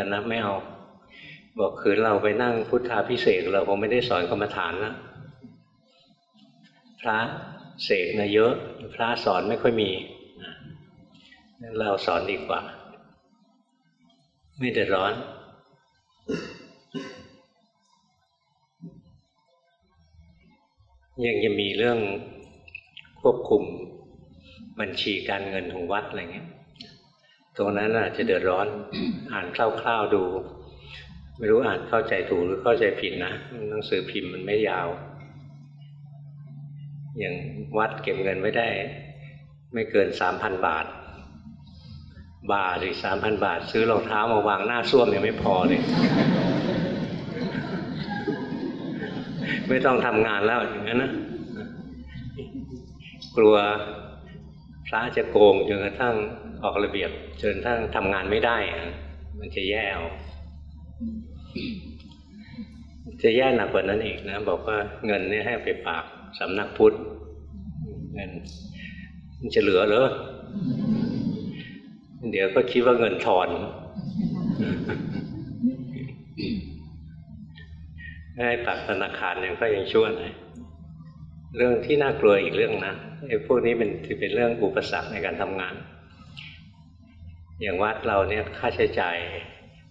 กันนะไม่เอาบอกคือเราไปนั่งพุทธาพิเศษเราคงไม่ได้สอนกรรมฐานนะพระเสกนะเยอะ พระสอนไม่ค่อยมีเราสอนดีกว่า ไม่เดือดร้อน ยังจะมีเรื่องควบคุมบัญชีการเงินของวัดอะไรเงี้ย ตรงนั้นอาจจะเดือดร้อน อ่านคร่าวๆดู ไม่รู้อ่านเข้าใจถูกหรือเข้าใจผิดนะหนังสือพิมพ์มันไม่ยาว อย่างวัดเก็บเงินไม่ได้ ไม่เกินสามพันบาท บาทหรือสามพันบาท ซื้อรองเท้ามาวางหน้าส้วมยังไม่พอเลยไม่ต้องทำงานแล้วอย่างนั้นนะกลัว พระจะโกงจนกระทั่งออกระเบียบจนทั้งทำงานไม่ได้ มันจะแย่เอาจะแย่หนักกว่านั้นอีกนะ บอกว่าเงินนี่ให้ไปฝากสำนักพุทธเงินมันจะเหลือเหรอเดี๋ยวก็คิดว่าเงินทอนให้ฝากธนาคารยังก็ยังชั่วหน่อย เรื่องที่น่ากลัวอีกเรื่องนะไอ้พวกนี้เป็นที่เป็นเรื่องอุปสรรคในการทำงาน อย่างวัดเราเนี่ยค่าใช้จ่าย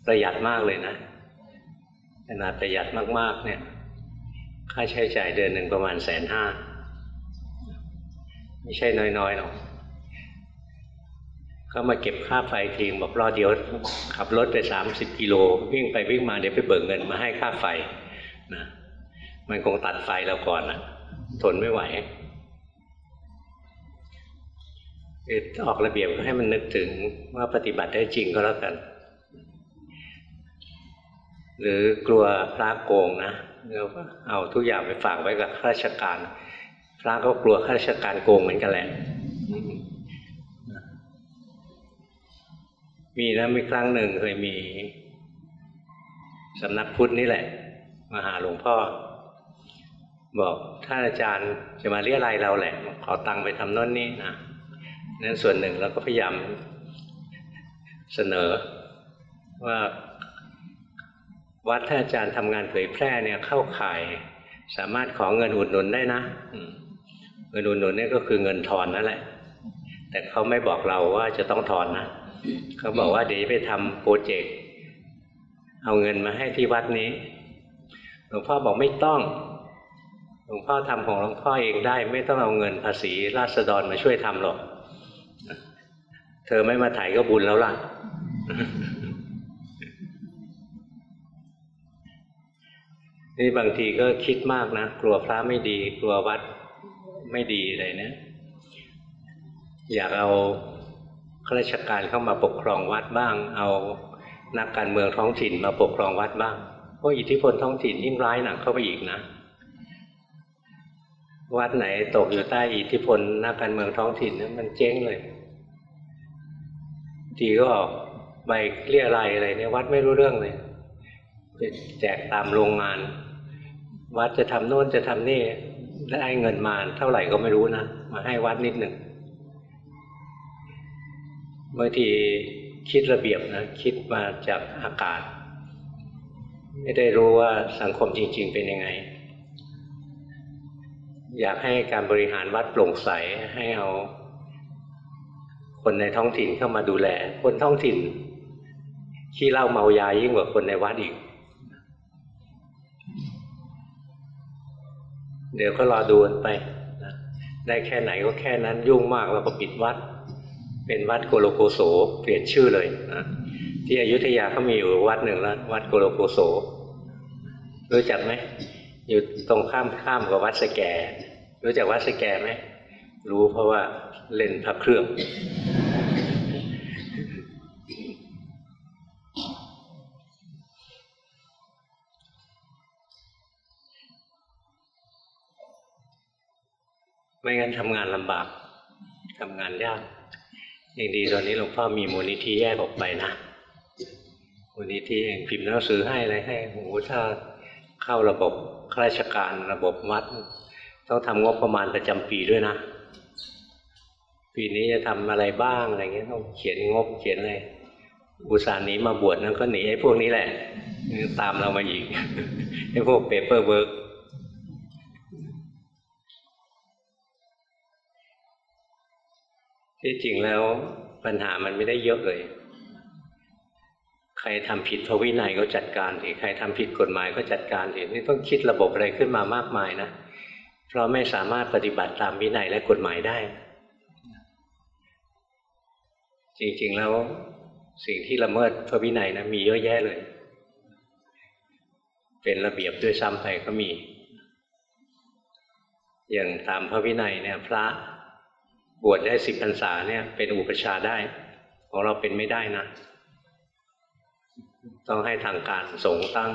ประหยัดมากเลยนะขนาดประหยัดมาก ๆ เนี่ย ค่าใช้จ่ายเดือนหนึ่งประมาณแสนห้าไม่ใช่น้อยๆหรอกเขามาเก็บค่าไฟทีบอกรอเดียว ขับรถไปสามสิบกิโลวิ่งไปวิ่งมาเดี๋ยวไปเบิกเงินมาให้ค่าไฟนะมันคงตัดไฟเราก่อนนะ ทนไม่ไหวออกระเบียบให้มันนึกถึงว่าปฏิบัติได้จริงก็แล้วกัน หรือกลัวพระโกงนะเราก็เอาทุกอย่างไปฝากไว้กับข้าราชการ พระก็กลัวข้าราชการโกงเหมือนกันแหละ มีนะมีครั้งหนึ่งเคยมีสำนักพุทธนี่แหละ มาหาหลวงพ่อ บอกท่านอาจารย์จะมาเรียอะไรเราแหละ ขอตังค์ไปทำน่นนี่นะนั้นส่วนหนึ่งเราก็พยายามเสนอว่าวัดท่านอาจารย์ทำงานเผยแพร่เนี่ยเข้าข่าย สามารถขอเงินอุดหนุนได้นะเงินอุดหนุนนี่ก็คือเงินทอนนั่นแหละ แต่เขาไม่บอกเราว่าจะต้องทอนนะเขาบอกว่าเดี๋ยวไปทำโปรเจกต์เอาเงินมาให้ที่วัดนี้หลวงพ่อบอกไม่ต้อง ลวงพ่อทำของหลวงพ่อเองได้ ไม่ต้องเอาเงินภาษีราษฎรมาช่วยทำหรอก เธอไม่มาถ่ายก็บุญแล้วล่ะ นี่บางทีก็คิดมากนะ กลัวพระไม่ดี กลัววัดไม่ดีอะไรเนะี่ยอยากเอาข้าราชการเข้ามาปกครองวัดบ้าง เอานักการเมืองท้องถิ่นมาปกครองวัดบ้างเพราะอิทธิพลท้องถิ่นยิ่งร้ายหนักเข้าไปอีกนะ วัดไหนตกอยู่ใต้อิทธิพลนักการเมืองท้องถิ่นนั้นมันเจ๊งเลยทีก็บอกใบเรียอะไรอะไรเนี่ยวัดไม่รู้เรื่องเลยแจกตามโรงงาน วัดจะทำโน่นจะทำนี่ได้เงินมาเท่าไหร่ก็ไม่รู้นะ มาให้วัดนิดหนึ่งบางทีคิดระเบียบนะ คิดมาจากอากาศ ไม่ได้รู้ว่าสังคมจริง ๆ เป็นยังไง อยากให้การบริหารวัดโปร่งใสให้เอาคนในท้องถิ่นเข้ามาดูแล คนท้องถิ่นขี้เหล้าเมายายิ่งกว่าคนในวัดอีก เดี๋ยวก็รอดูไปนะได้แค่ไหนก็แค่นั้นยุ่งมากเราก็ปิดวัด เป็นวัดโกโลโกโสเปลี่ยนชื่อเลยนะที่อยุธยาเขามีอยู่วัดหนึ่งแล้ววัดโกโลโกโสรู้จักไหม อยู่ตรงข้ามข้ามกับวัดสแก รู้จักวัดสแกไหมรู้เพราะว่าเล่นพระเครื่อง ไม่งั้นทำงานลำบากทำงานยากอย่างดีตอนนี้หลวงพ่อมีมูลนิธิแยกออกไปนะมูลนิธิเองพิมพ์หนังสือให้อะไรให้โอ้โหถ้าเข้าระบบ ราชการระบบวัด ต้องทำงบประมาณประจำปีด้วยนะ ปีนี้จะทำอะไรบ้างอะไรเงี้ยต้องเขียนงบเขียนอะไรอุตส่าห์หนีมาบวชนั่นก็หนีไอ้พวกนี้แหละ ตามเรามาอีกไอ้พวก paperwork ที่จริงแล้วปัญหามันไม่ได้เยอะเลย ใครทำผิดพระวินัยก็จัดการสิใครทำผิดกฎหมายก็จัดการสินี่ต้องคิดระบบอะไรขึ้นมามากมายนะเพราะไม่สามารถปฏิบัติตามวินัยและกฎหมายได้ จริงๆแล้วสิ่งที่ละเมิดพระวินัยนะมีเยอะแยะเลย เป็นระเบียบด้วยซ้ำไปก็มี อย่างตามพระวินัยเนี่ย พระบวชได้สิบพรรษาเนี่ย เป็นอุปชาได้ ของเราเป็นไม่ได้นะ ต้องให้ทางการสงตั้ง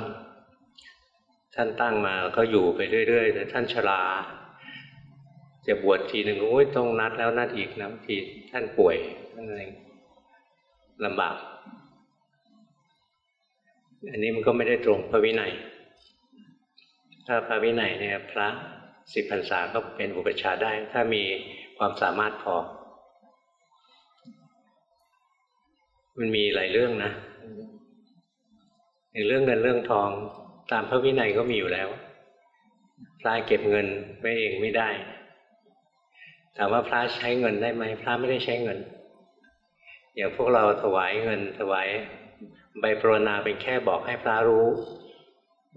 ท่านตั้งมาก็อยู่ไปเรื่อยๆแต่ท่านชราจะบวชทีหนึ่งโอ้ยต้องนัดแล้วนัดอีกนะทีท่านป่วยอะไรลำบาก อันนี้มันก็ไม่ได้ตรงพระวินัย ถ้าพระวินัยเนี่ยพระสิบพรรษาก็เป็นอุปชาได้ ถ้ามีความสามารถพอ มันมีหลายเรื่องนะ เรื่องเงินเรื่องทองตามพระวินัยก็มีอยู่แล้วพระเก็บเงินไว้เองไม่ได้ถามว่าพระใช้เงินได้ไหมพระไม่ได้ใช้เงิน อย่างพวกเราถวายเงินถวายใบปรนนาเป็นแค่บอกให้พระรู้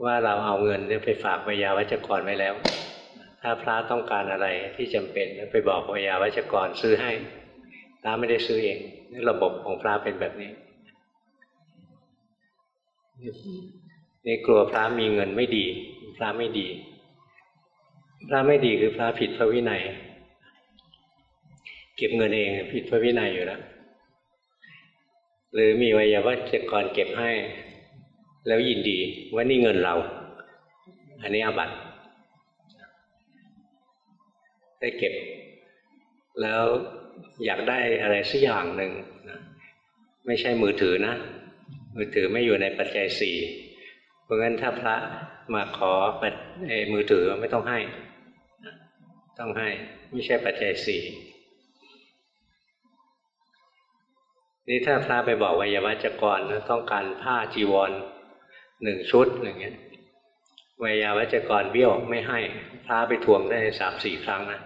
ว่าเราเอาเงินไปฝากวิยาวัจกรไว้แล้ว ถ้าพระต้องการอะไรที่จำเป็นไปบอกวิยาวัจกรซื้อให้พระไม่ได้ซื้อเองระบบของพระเป็นแบบนี้ นี่กลัวพระมีเงินไม่ดี พระไม่ดี พระไม่ดีคือพระผิดพระวินัย เก็บเงินเองผิดพระวินัยอยู่แล้วหรือมีวิยวัจกรเก็บให้ แล้วยินดีว่านี่เงินเรา อันนี้อาบัตได้เก็บ แล้วอยากได้อะไรสักอย่างหนึ่งไม่ใช่มือถือนะ มือถือไม่อยู่ในปัจจัยสี่เพราะงั้นถ้าพระมาขอปัจมือถือไม่ต้องให้ ต้องให้ไม่ใช่ปัจจัยสี่นี่ถ้าพระไปบอกวัยวัจกรต้องการผ้าจีวรหนึ่งชุดอย่างเงี้ยวัยวัจกรเบี้ยวไม่ให้ พระไปทวงได้สามสี่ครั้งนะ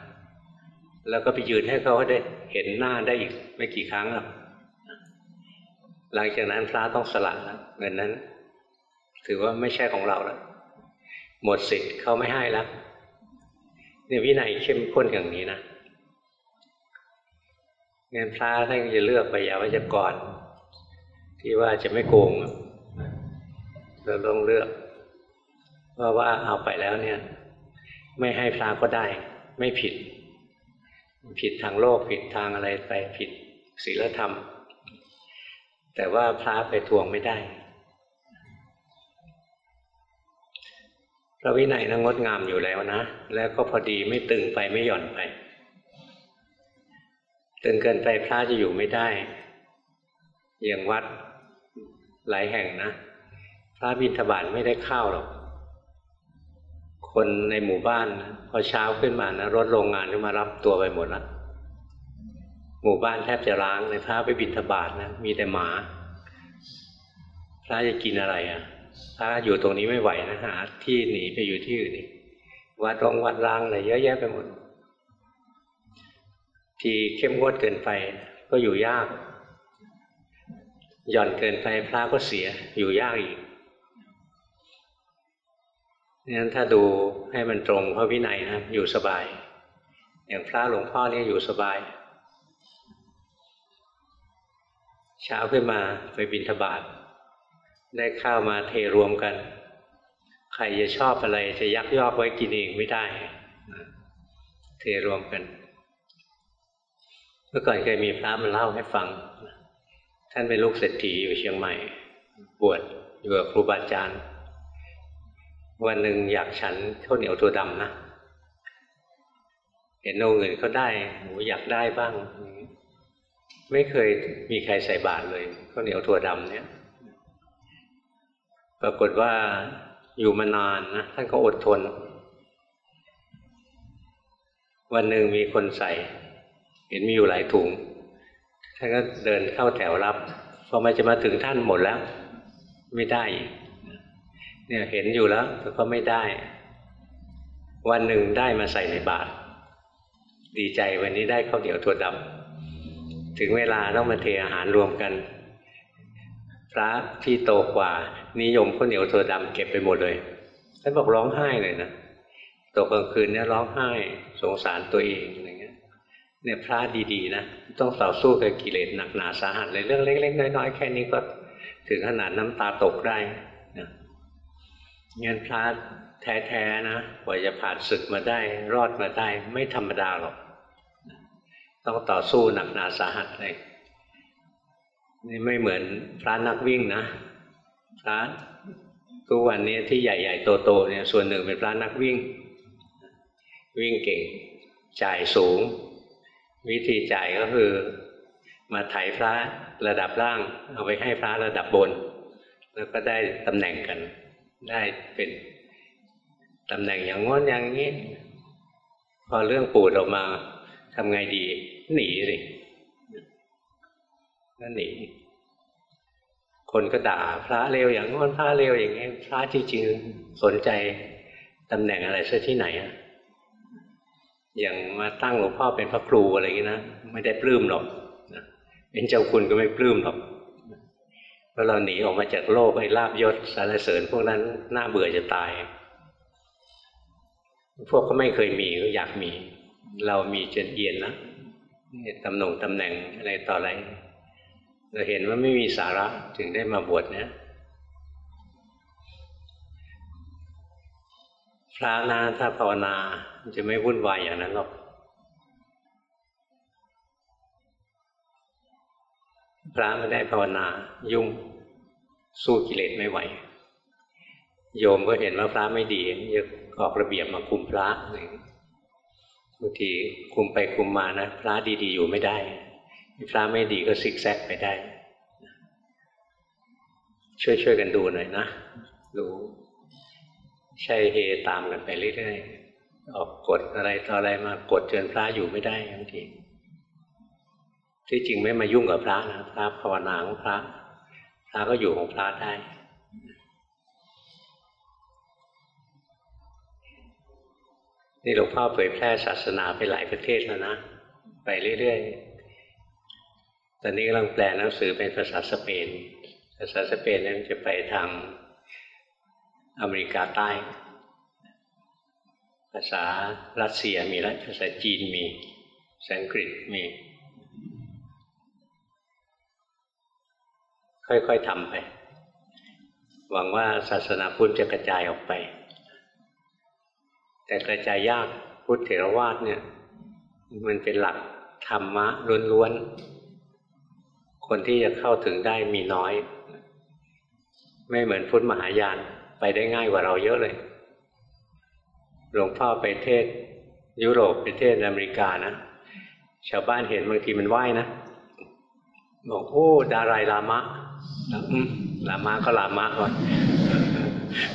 แล้วก็ไปยืนให้เขาได้เห็นหน้าได้อีกไม่กี่ครั้งหรอก หลังจากนั้นพระต้องสละแล้วเงินนั้น ถือว่าไม่ใช่ของเราแล้วหมดสิทธิ์เขาไม่ให้แล้วเนี่ยวินัยเข้มข้นอย่างนี้นะเงินพระท่านจะเลือกไปยาวัจกร ที่ว่าจะไม่โกงเราต้องเลือกเพราะว่าเอาไปแล้วเนี่ย ไม่ให้พระก็ได้ ไม่ผิด ผิดทางโลกผิดทางอะไรไปผิดศีลธรรม แต่ว่าพระไปทวงไม่ได้พระวินัยนะงดงามอยู่แล้วนะ แล้วก็พอดีไม่ตึงไปไม่หย่อนไป ตึงเกินไปพระจะอยู่ไม่ได้ อย่างวัดหลายแห่งนะ พระบิณฑบาตไม่ได้ข้าวหรอก คนในหมู่บ้าน พอเช้าขึ้นมานะรถโรงงานก็มารับตัวไปหมดแล้ว หมู่บ้านแทบจะร้างเลยพระไปบิณฑบาตนะมีแต่หมา พระจะกินอะไรอะ พระอยู่ตรงนี้ไม่ไหวนะหาที่หนีไปอยู่ที่อื่นวัดรองวัดร้างอะไรเยอะแยะไปหมด ที่เข้มงวดเกินไปก็อยู่ยากหย่อนเกินไปพระก็เสียอยู่ยากอีกนั้นถ้าดูให้มันตรงพระวินัยนะอยู่สบาย อย่างพระหลวงพ่อเนี่ยอยู่สบาย เช้าขึ้นมาไปบินทบาทได้ข้าวมาเทรวมกัน ใครจะชอบอะไรจะยักยอกไว้กินเองไม่ได้ เทรวมกัน เมื่อก่อนเคยมีพระมาเล่าให้ฟัง ท่านเป็นลูกเศรษฐีอยู่เชียงใหม่ บวชอยู่กับครูบาอาจารย์ วันหนึ่งอยากฉันข้าวเหนียวตัวดำนะ เห็นโงอื่นเขาได้หมูอยากได้บ้าง ไม่เคยมีใครใส่บาตรเลยข้าวเหนียวถั่วดำเนี่ยปรากฏว่าอยู่มานานนะท่านก็อดทน วันหนึ่งมีคนใส่ เห็นมีอยู่หลายถุง ท่านก็เดินเข้าแถวรับพอมันจะมาถึงท่านหมดแล้ว ไม่ได้ เนี่ยเห็นอยู่แล้วแต่ก็ไม่ได้ วันหนึ่งได้มาใส่ในบาตรดีใจวันนี้ได้ข้าวเหนียวถั่วดำ ถึงเวลาต้องมาเทอาหารรวมกัน พระที่โตกว่า นิยมข้าวเหนียวถั่วดำเก็บไปหมดเลยท่านบอกร้องไห้เลยนะตกกลางคืนเนี่ยร้องไห้สงสารตัวเองอะไรเงี้ย เนี่ยพระดีๆนะต้องต่อสู้กับกิเลสหนักหนาสาหัสเลยเรื่องเล็ก ๆ น้อยๆแค่นี้ก็ถึงขนาดน้ำตาตกได้นะเงินพระแท้ๆนะกว่าจะผ่านศึกมาได้ รอดมาได้ไม่ธรรมดาหรอก ต้องต่อสู้หนักหนาสาหัสเลยนี่ไม่เหมือนพระนักวิ่งนะพระทุกวันนี้ที่ใหญ่ ๆ โตๆเนี่ยส่วนหนึ่งเป็นพระนักวิ่ง วิ่งเก่งจ่ายสูง วิธีจ่ายก็คือ มาไถพระระดับล่าง เอาไปให้พระระดับบน แล้วก็ได้ตำแหน่งกัน ได้เป็นตำแหน่งอย่างง้นอย่างนี้ พอเรื่องปูดออกมา ทำไงดี หนีสิก็หนีคนก็ด่า พระเลวอย่างง้นพระเลวอย่างนี้พระจริงๆสนใจตำแหน่งอะไรซะที่ไหนอะอย่างมาตั้งหลวงพ่อเป็นพระครูอะไรอย่างนี้นะไม่ได้ปลื้มหรอกเป็นเจ้าคุณก็ไม่ปลื้มหรอกเพราะเราหนีออกมาจากโลกไอ้ลาบยศสารเสริญพวกนั้นน่าเบื่อจะตาย พวกก็ไม่เคยมีก็อยากมี เรามีจนเอียนแล้วตำแหน่งตำแหน่งอะไรต่ออะไร เราเห็นว่าไม่มีสาระถึงได้มาบวชเนี่ยพระนาถ้าภาวนาจะไม่วุ่นวายอย่างนั้นหรอก พระไม่ได้ภาวนายุ่งสู้กิเลสไม่ไหว โยมก็เห็นว่าพระไม่ดีจะออกระเบียบมาคุมพระหนึ่ง บางทีคุมไปคุมมานะพระดีๆอยู่ไม่ได้พระไม่ดีก็ซิกแซกไปได้ ช่วยๆกันดูหน่อยนะดูใช่เฮตามกันไปเรื่อยๆออกกฎอะไรต่ออะไรมากดจนพระอยู่ไม่ได้บางทีที่จริงไม่มายุ่งกับพระนะพระภาวนาของพระพระก็อยู่ของพระได้ นี่หลวงพ่อเผยแพร่ศาสนาไปหลายประเทศแล้วนะ ไปเรื่อยๆ ตอนนี้กำลังแปลหนังสือเป็นภาษาสเปน ภาษาสเปนนั้นจะไปทางอเมริกาใต้ ภาษารัสเซียมีแล้วภาษาจีนมีภาษาอังกฤษมี ค่อยๆทำไป หวังว่าศาสนาพุทธจะกระจายออกไป แต่กระจายยากพุทธเถรวาทเนี่ย มันเป็นหลักธรรมะล้วนๆ คนที่จะเข้าถึงได้มีน้อย ไม่เหมือนพุทธมหายานไปได้ง่ายกว่าเราเยอะเลย หลวงพ่อไปเทศ ยุโรปไปเทศอเมริกานะชาวบ้านเห็นบางทีมันไหว้นะบอกโอ้ ดารายลามะลามะก็ลามะก่อน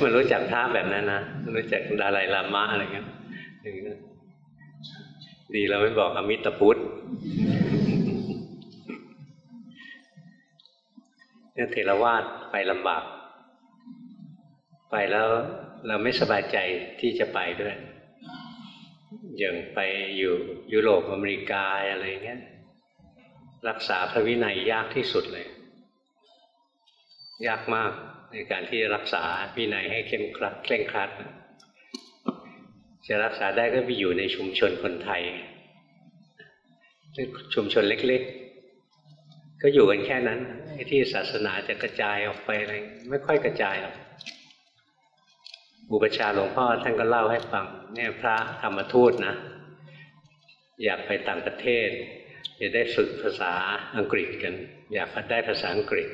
มันรู้จักท่าแบบนั้นนะรู้จักดารายลามะอะไรเงี้ยดีเราไม่บอกอมิตรพุทธเนี่ยเทรวาสไปลำบาก ไปแล้วเราไม่สบายใจที่จะไปด้วย อย่างไปอยู่ยุโรปอเมริกาอะไรเงี้ยรักษาพระวินัยยากที่สุดเลย ยากมาก ในการที่รักษาวินัยให้เข้มครัดเคร่งครัด จะรักษาได้ก็ไปอยู่ในชุมชนคนไทย ชุมชนเล็กๆ ก็อยู่กันแค่นั้นที่ศาสนาจะกระจายออกไปอะไรไม่ค่อยกระจายหรอกอุปชาหลวงพ่อท่านก็เล่าให้ฟังเนี่ยพระธรรมทูตนะ อยากไปต่างประเทศจะได้ฝึกภาษาอังกฤษกัน อยากได้ภาษาอังกฤษ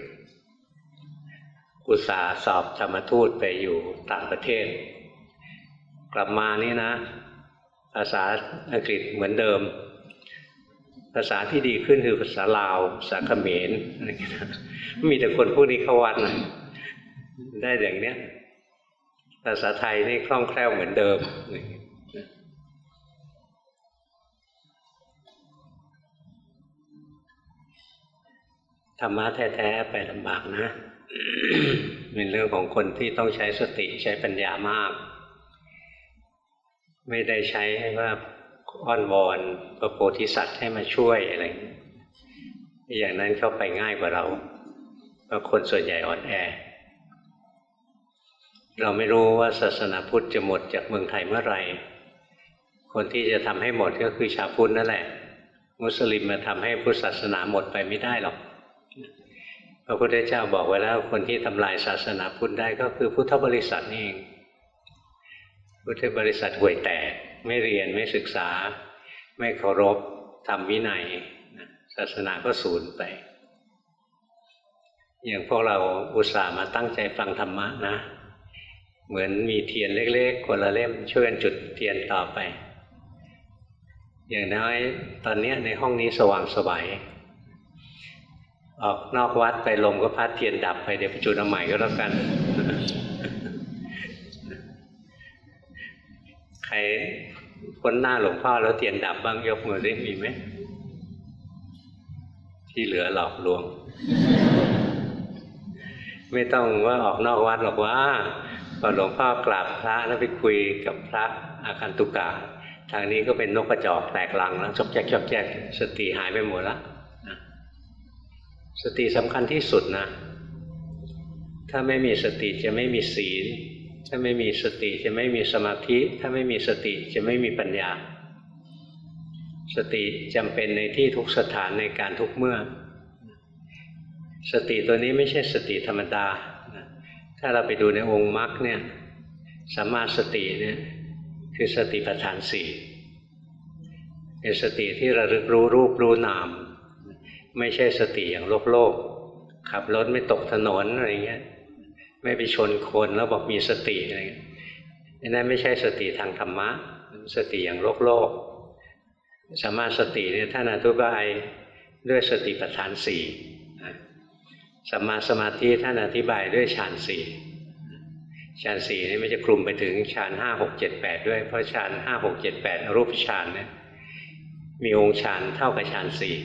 อุตสาสอบธรรมทูตไปอยู่ต่างประเทศ กลับมานี่นะ ภาษาอังกฤษเหมือนเดิม ภาษาที่ดีขึ้นคือภาษาลาวภาษาเขมรมีแต่คนพวกนี้เข้าวัดนะได้อย่างเนี้ยภาษาไทยนี่คล่องแคล่วเหมือนเดิม ธรรมะแท้ ๆ ไปลำบากนะ เป็นเรื่องของคนที่ต้องใช้สติใช้ปัญญามาก ไม่ได้ใช้ว่าอ้อนวอนพระโพธิสัตว์ให้มาช่วยอะไรอย่างนั้นเข้าไปง่ายกว่าเราเพราะคนส่วนใหญ่อ่อนแอ เราไม่รู้ว่าศาสนาพุทธจะหมดจากเมืองไทยเมื่อไหร่ คนที่จะทำให้หมดก็คือชาวพุทธนั่นแหละ มุสลิมมาทำให้พุทธศาสนาหมดไปไม่ได้หรอก พระพุทธเจ้าบอกไว้แล้วคนที่ทำลายศาสนาพุทธได้ก็คือพุทธบริษัทนี่เองพุทธบริษัทห่วยแตกไม่เรียนไม่ศึกษา ไม่เคารพทำวินัยศาสนาก็สูญไป อย่างพวกเราอุตส่าห์มาตั้งใจฟังธรรมะนะ เหมือนมีเทียนเล็กๆคนละเล่มช่วยกันจุดเทียนต่อไป อย่างน้อยตอนนี้ในห้องนี้สว่างสบาย ออกนอกวัดไปลมก็พัดเทียนดับไปเดี๋ยวไปจุดเอาใหม่ก็แล้วกัน ใครพ้นหน้าหลวงพ่อแล้วเทียนดับบ้างยกมือได้มีไหม ที่เหลือหลอกลวง ไม่ต้องว่าออกนอกวัดหรอกว่าพอหลวงพ่อกราบพระแล้วไปคุยกับพระอาคันตุกะทางนี้ก็เป็นนกกระจอกแตกลังแล้วจบแจ๊กจบแจ๊กสติหายไปหมดแล้ว สติสำคัญที่สุดนะ ถ้าไม่มีสติจะไม่มีศีล ถ้าไม่มีสติจะไม่มีสมาธิ ถ้าไม่มีสติจะไม่มีปัญญา สติจำเป็นในที่ทุกสถานในการทุกเมื่อ สติตัวนี้ไม่ใช่สติธรรมดา ถ้าเราไปดูในองค์มรรคเนี่ยสัมมาสติเนี่ยคือสติปัฏฐานสี่เป็นสติที่ระลึกรู้รูปรู้นาม ไม่ใช่สติอย่างโลกโลกขับรถไม่ตกถนนอะไรเงี้ย ไม่ไปชนคนแล้วบอกมีสติอะไรเงี้ยนั่นไม่ใช่สติทางธรรมะ สติอย่างโลกโลกสมาสติเนี่ยท่านอธิบายด้วยสติปัฏฐานสี่สัมมาสมาธิท่านอธิบายด้วยฌานสี่ฌานสี่นี่ไม่จะคลุมไปถึงฌานห้าหกเจ็ดแปดด้วยเพราะฌานห้าหกเจ็ดแปดรูปฌานเนี่ยมีองค์ฌานเท่ากับฌานสี่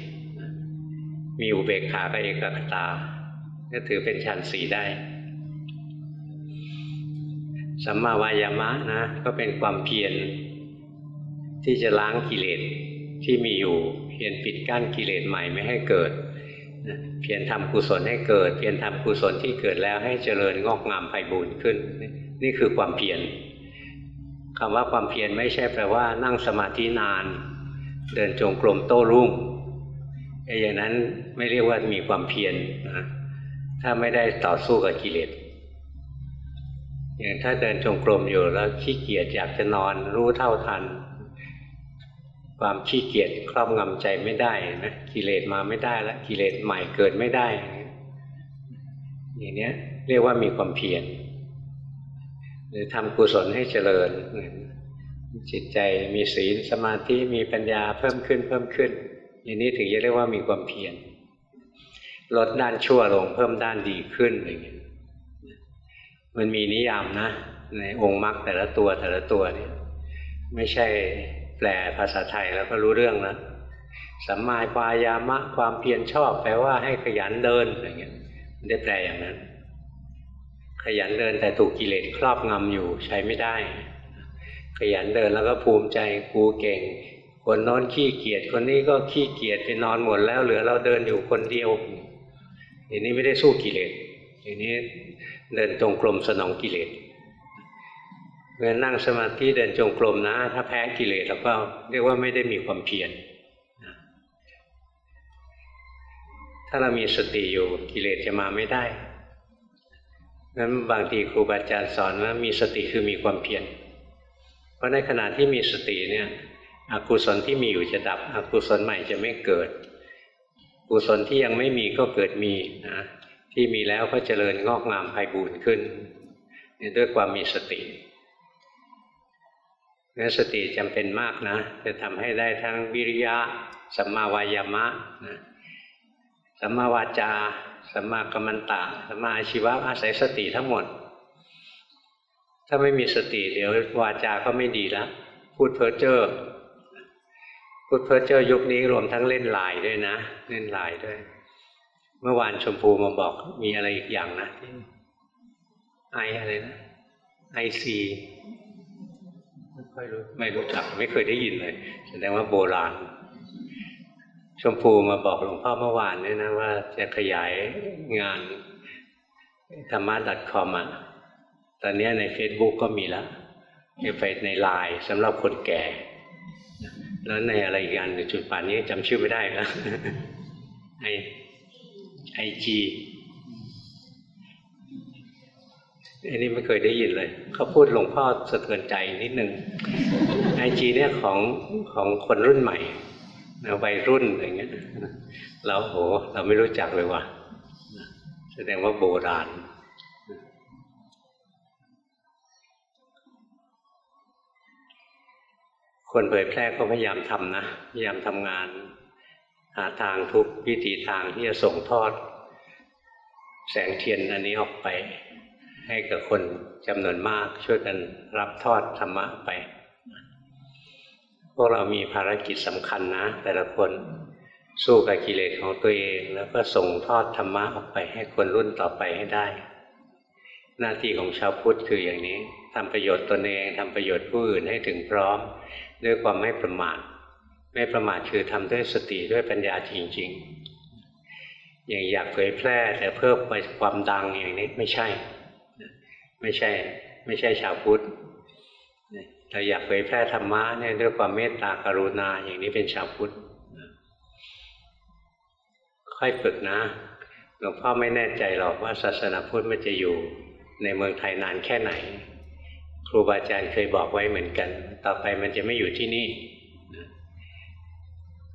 มีอุเบกขากับเอกคตาก็ถือเป็นฌานสี่ได้ สัมมาวายามะนะ ก็เป็นความเพียรที่จะล้างกิเลสที่มีอยู่ เพียรปิดกั้นกิเลสใหม่ไม่ให้เกิด เพียรทำกุศลให้เกิด เพียรทำกุศลที่เกิดแล้วให้เจริญงอกงามไพบูรณ์ขึ้น นี่คือความเพียรคำว่าความเพียรไม่ใช่แปลว่านั่งสมาธินาน เดินจงกรมโต้รุ่ง ไอ้อย่างนั้นไม่เรียกว่ามีความเพียรนะถ้าไม่ได้ต่อสู้กับกิเลสอย่างถ้าเดินจงกรมอยู่แล้วขี้เกียจอยากจะนอนรู้เท่าทัน ความขี้เกียจครอบงำใจไม่ได้นะกิเลสมาไม่ได้แล้วกิเลสใหม่เกิดไม่ได้ อย่างนี้เรียกว่ามีความเพียรหรือทำกุศลให้เจริญจิตใจมีศีลสมาธิมีปัญญาเพิ่มขึ้นเพิ่มขึ้น อย่างนี้ถึงจะเรียกว่ามีความเพียรลดด้านชั่วลงเพิ่มด้านดีขึ้นอะไรเงี้ยมันมีนิยามนะ ในองค์มรรคแต่ละตัวแต่ละตัวนี่ไม่ใช่แปลภาษาไทยแล้วก็รู้เรื่องแล้วสัมมาปายามะความเพียรชอบ แปลว่าให้ขยันเดินอะไรเงี้ยไม่ได้แปลอย่างนั้น ขยันเดินแต่ถูกกิเลสครอบงำอยู่ใช้ไม่ได้ ขยันเดินแล้วก็ภูมิใจกูเก่ง คนนอนขี้เกียจคนนี้ก็ขี้เกียจไปนอนหมดแล้วเหลือเราเดินอยู่คนเดียวอย่างนี้ไม่ได้สู้กิเลสอย่างนี้เดินจงกรมสนองกิเลสเมื่อนั่งสมาธิเดินจงกรมนะ ถ้าแพ้กิเลสแล้วก็เรียกว่าไม่ได้มีความเพียรถ้าเรามีสติอยู่กิเลสจะมาไม่ได้นั้นบางทีครูบาอาจารย์สอนว่ามีสติคือมีความเพียรเพราะในขณะที่มีสติเนี่ย อกุศลที่มีอยู่จะดับ อกุศลใหม่จะไม่เกิด กุศลที่ยังไม่มีก็เกิดมีนะที่มีแล้วก็เจริญงอกงามไพบูรณ์ขึ้นด้วยความมีสตินั่นสติจำเป็นมากนะ จะทำให้ได้ทั้งวิริยะสัมมาวายามะนะสัมมาวาจาสัมมากัมมันตะสัมมาอาชีวะอาศัยสติทั้งหมด ถ้าไม่มีสติเดี๋ยววาจาก็ไม่ดีแล้วพูดเพ้อเจ้อ พุทธเจ้ายุคนี้รวมทั้งเล่นลายด้วยนะ เล่นลายด้วย เมื่อวานชมพูมาบอกมีอะไรอีกอย่างนะที่ไออะไรนะไอซีไม่ค่อยรู้ไม่รู้จักไม่เคยได้ยินเลยแสดงว่าโบราณ ชมพูมาบอกหลวงพ่อเมื่อวานเนี่ยนะว่าจะขยายงานธรรมะ .com อะตอนนี้ใน Facebook ก็มีแล้วจะไปในไลน์สำหรับคนแก่ แล้วในอะไรอีกอันจุดป่านนี้จำชื่อไม่ได้แล้วไอไอจีอันนี้ไม่เคยได้ยินเลย เขาพูดหลวงพ่อสะเทือนใจนิดนึงไอจีเนี่ยของของคนรุ่นใหม่วัยรุ่นอะไรเงี้ยเราโห เราไม่รู้จักเลยว่ะแสดงว่าโบราณ คนเผยแพร่ก็พยายามทำนะ พยายามทำงาน หาทางทุกวิธีทางที่จะส่งทอด แสงเทียนอันนี้ออกไป ให้กับคนจำนวนมากช่วยกันรับทอดธรรมะไป พวกเรามีภารกิจสำคัญนะ แต่ละคนสู้กับกิเลสของตัวเอง แล้วก็ส่งทอดธรรมะออกไปให้คนรุ่นต่อไปให้ได้ หน้าที่ของชาวพุทธคืออย่างนี้ ทำประโยชน์ตนเองทำประโยชน์ผู้อื่นให้ถึงพร้อม ด้วยความไม่ประมาทไม่ประมาทคือทำด้วยสติด้วยปัญญาจริงๆ อย่างอยากเผยแพร่แต่เพิ่มไปความดังอย่างนี้ไม่ใช่ ไม่ใช่ไม่ใช่ชาวพุทธเราอยากเผยแพร่ธรรมะเนี่ยด้วยความเมตตากรุณาอย่างนี้เป็นชาวพุทธค่อยฝึกนะหลวงพ่อไม่แน่ใจหรอกว่าศาสนาพุทธมันจะอยู่ในเมืองไทยนานแค่ไหน ครูบาอาจารย์เคยบอกไว้เหมือนกัน ต่อไปมันจะไม่อยู่ที่นี่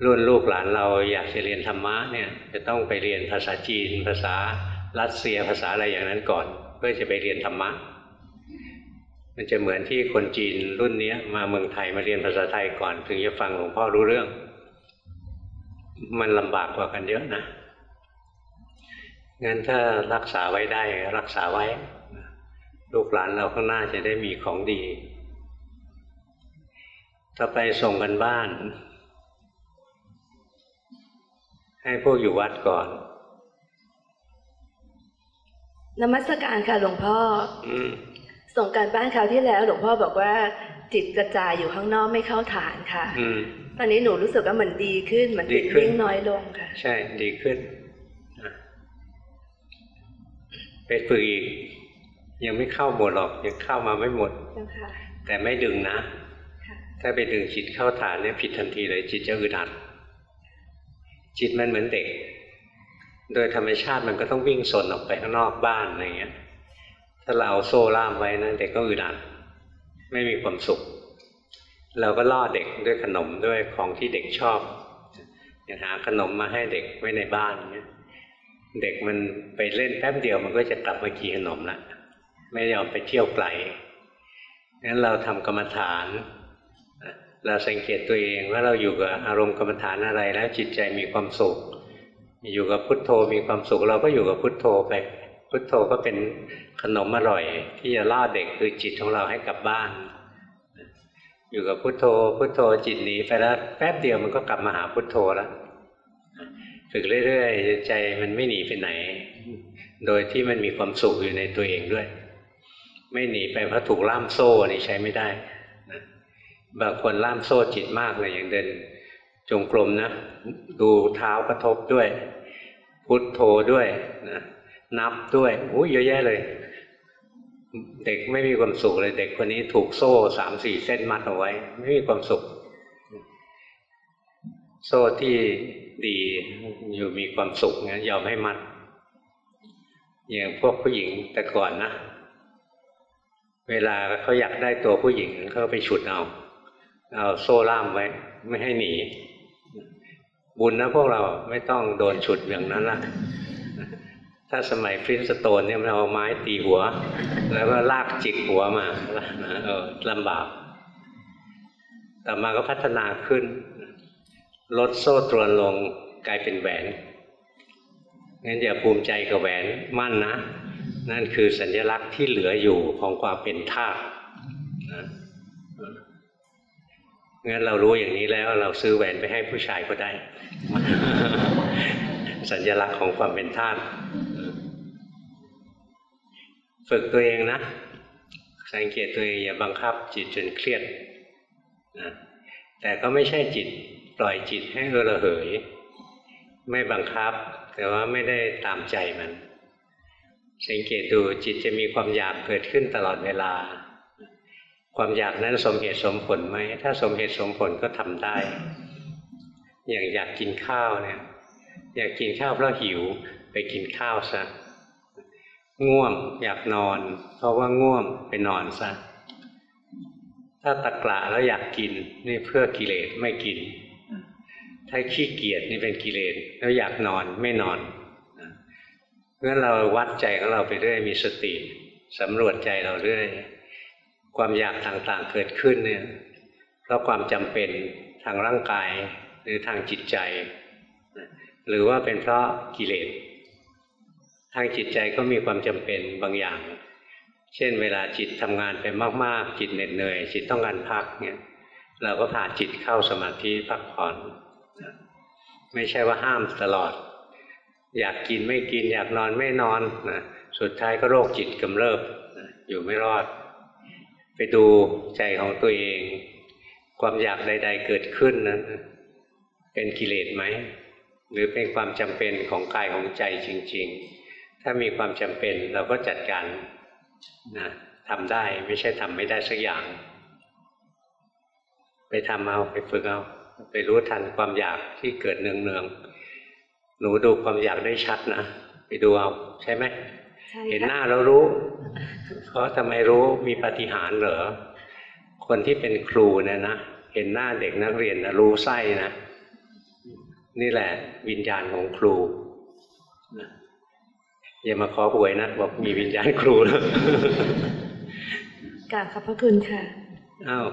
รุ่นลูกหลานเราอยากจะเรียนธรรมะเนี่ยจะต้องไปเรียนภาษาจีน ภาษารัสเซียภาษาอะไรอย่างนั้นก่อน เพื่อจะไปเรียนธรรมะ มันจะเหมือนที่คนจีนรุ่นนี้มาเมืองไทยมาเรียนภาษาไทยก่อน ถึงจะฟังหลวงพ่อรู้เรื่อง มันลำบากกว่ากันเยอะนะงั้นถ้ารักษาไว้ได้รักษาไว้ ลูกหลานเราข้างหน้าจะได้มีของดี ถ้าไปส่งกันบ้าน ให้พวกอยู่วัดก่อนนมัสการค่ะหลวงพ่ออส่งการบ้านคราวที่แล้ว หลวงพ่อบอกว่า จิตกระจายอยู่ข้างนอกไม่เข้าฐานค่ะตอนนี้หนูรู้สึกว่ามันดีขึ้น มันติดวิ่งน้อยลงค่ะ ใช่ ดีขึ้นไปฝึกอีก ยังไม่เข้าหมดหรอกยังเข้ามาไม่หมดแต่ไม่ดึงนะ ถ้าไปดึงจิตเข้าฐานเนี่ยผิดทันทีเลย จิตจะอึดอัดจิตมันเหมือนเด็ก โดยธรรมชาติมันก็ต้องวิ่งสนออกไปข้างนอกบ้านอะไรเงี้ย ถ้าเราเอาโซ่ล่ามไว้นะเด็กก็อึดอัดไม่มีความสุข เราก็ล่อเด็กด้วยขนมด้วยของที่เด็กชอบอย่างหาขนมมาให้เด็กไว้ในบ้านเงี้ย เด็กมันไปเล่นแป๊บเดียวมันก็จะกลับมากินขนมละ ไม่ยอมไปเที่ยวไกลงั้นเราทำกรรมฐานเราสังเกตตัวเองว่าเราอยู่กับอารมณ์กรรมฐานอะไรแล้วจิตใจมีความสุข อยู่กับพุทโธมีความสุข เราก็อยู่กับพุทโธไป พุทโธก็เป็นขนมอร่อย ที่จะล่าเด็กคือจิตของเราให้กลับบ้าน อยู่กับพุทโธ พุทโธจิตหนีไปแล้วแป๊บเดียวมันก็กลับมาหาพุทโธแล้วฝึกเรื่อยๆใจมันไม่หนีไปไหน โดยที่มันมีความสุขอยู่ในตัวเองด้วย ไม่หนีไปเพราะถูกล่ามโซ่นี่ใช้ไม่ได้นะบางคนล่ามโซ่จิตมากเลยอย่างเดินจงกรมนะ ดูเท้ากระทบด้วย พุทโธด้วยนะนับด้วยโอ้ยเยอะแยะเลย เด็กไม่มีความสุขเลย เด็กคนนี้ถูกโซ่สามสี่เส้นมัดเอาไว้ ไม่มีความสุข โซ่ที่ดีอยู่มีความสุขงั้นยอมให้มัดอย่างพวกผู้หญิงแต่ก่อนนะ เวลาเขาอยากได้ตัวผู้หญิงเขาไปฉุดเอาเอาโซ่ล่ามไว้ ไม่ให้หนี บุญนะพวกเราไม่ต้องโดนฉุดอย่างนั้นละถ้าสมัยฟรินสโตนเนี่ยมันเอาไม้ตีหัว แล้วก็ลากจิกหัวมาเออลำบากแต่มาก็พัฒนาขึ้น ลดโซ่ตรวนลงกลายเป็นแหวนงั้นอย่าภูมิใจกับแหวนมั่นนะ นั่นคือสัญลักษณ์ที่เหลืออยู่ของความเป็นธาตุนะงั้นเรารู้อย่างนี้แล้วเราซื้อแหวนไปให้ผู้ชายก็ได้ สัญลักษณ์ของความเป็นธาตุฝึกตัวเองนะ สังเกตตัวเองอย่าบังคับจิตจนเครียดนะแต่ก็ไม่ใช่จิตปล่อยจิตให้เออระเหย ไม่บังคับ แต่ว่าไม่ได้ตามใจมัน สังเกตดูจิตจะมีความอยากเกิดขึ้นตลอดเวลา ความอยากนั้นสมเหตุสมผลไหม ถ้าสมเหตุสมผลก็ทำได้ อย่างอยากกินข้าวเนี่ย อยากกินข้าวเพราะหิวไปกินข้าวซะง่วงอยากนอน เพราะว่าง่วงไปนอนซะถ้าตะกละแล้วอยากกินนี่เพื่อกิเลสไม่กิน ถ้าขี้เกียจนี่เป็นกิเลสแล้วอยากนอนไม่นอน เพราะฉะนั้นเราวัดใจของเราไปเรื่อยมีสติสำรวจใจเราเรื่อยความอยากต่างๆเกิดขึ้นเนี่ยเพราะความจำเป็นทางร่างกายหรือทางจิตใจ หรือว่าเป็นเพราะกิเลสทางจิตใจก็มีความจำเป็นบางอย่าง เช่น เวลาจิตทำงานไปมากๆ จิตเหน็ดเหนื่อย จิตต้องการพักเนี่ยเราก็พาจิตเข้าสมาธิพักผ่อน ไม่ใช่ว่าห้ามตลอด อยากกินไม่กิน อยากนอนไม่นอนนะสุดท้ายก็โรคจิตกำเริบนะอยู่ไม่รอด ไปดูใจของตัวเอง ความอยากใด ๆ เกิดขึ้นนั้นเป็นกิเลสไหม หรือเป็นความจำเป็นของกายของใจจริง ๆ ถ้ามีความจำเป็นเราก็จัดการนะทำได้ไม่ใช่ทำไม่ได้สักอย่าง ไปทำเอาไปฝึกเอา ไปรู้ทันความอยากที่เกิดเนืองๆ นูดูความอยากได้ชัดนะไปดูเอาใช่ไหมเห็นหน้าแล้วรู้ เพราะทำไมรู้มีปฏิหารเหรอคนที่เป็นครูเนี่ยนะเห็นหน้าเด็กนักเรียนนะรู้ไส้นะนี่แหละ วิญญาณของครูอย่ามาขอหวยนะบอกมีวิญญาณครูแล้วกราบขอบพระคุณค่ะอ้าว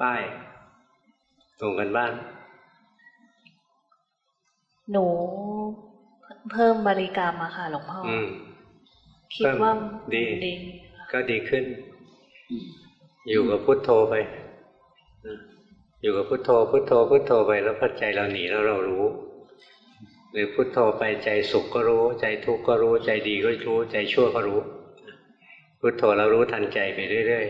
ป้ายตรงกันบ้าน หนูเพิ่มบริกรรมอะค่ะหลวงพ่อออืมคิดว่าดีดีก็ดีขึ้น อยู่กับพุทโธไปนะอยู่กับพุทโธ พุทโธ พุทโธไปแล้วพอใจเราหนีแล้วเรารู้ หรือพุทโธไปใจสุขก็รู้ ใจทุกข์ก็รู้ ใจดีก็รู้ ใจชั่วก็รู้ พุทโธเรารู้ทันใจไปเรื่อย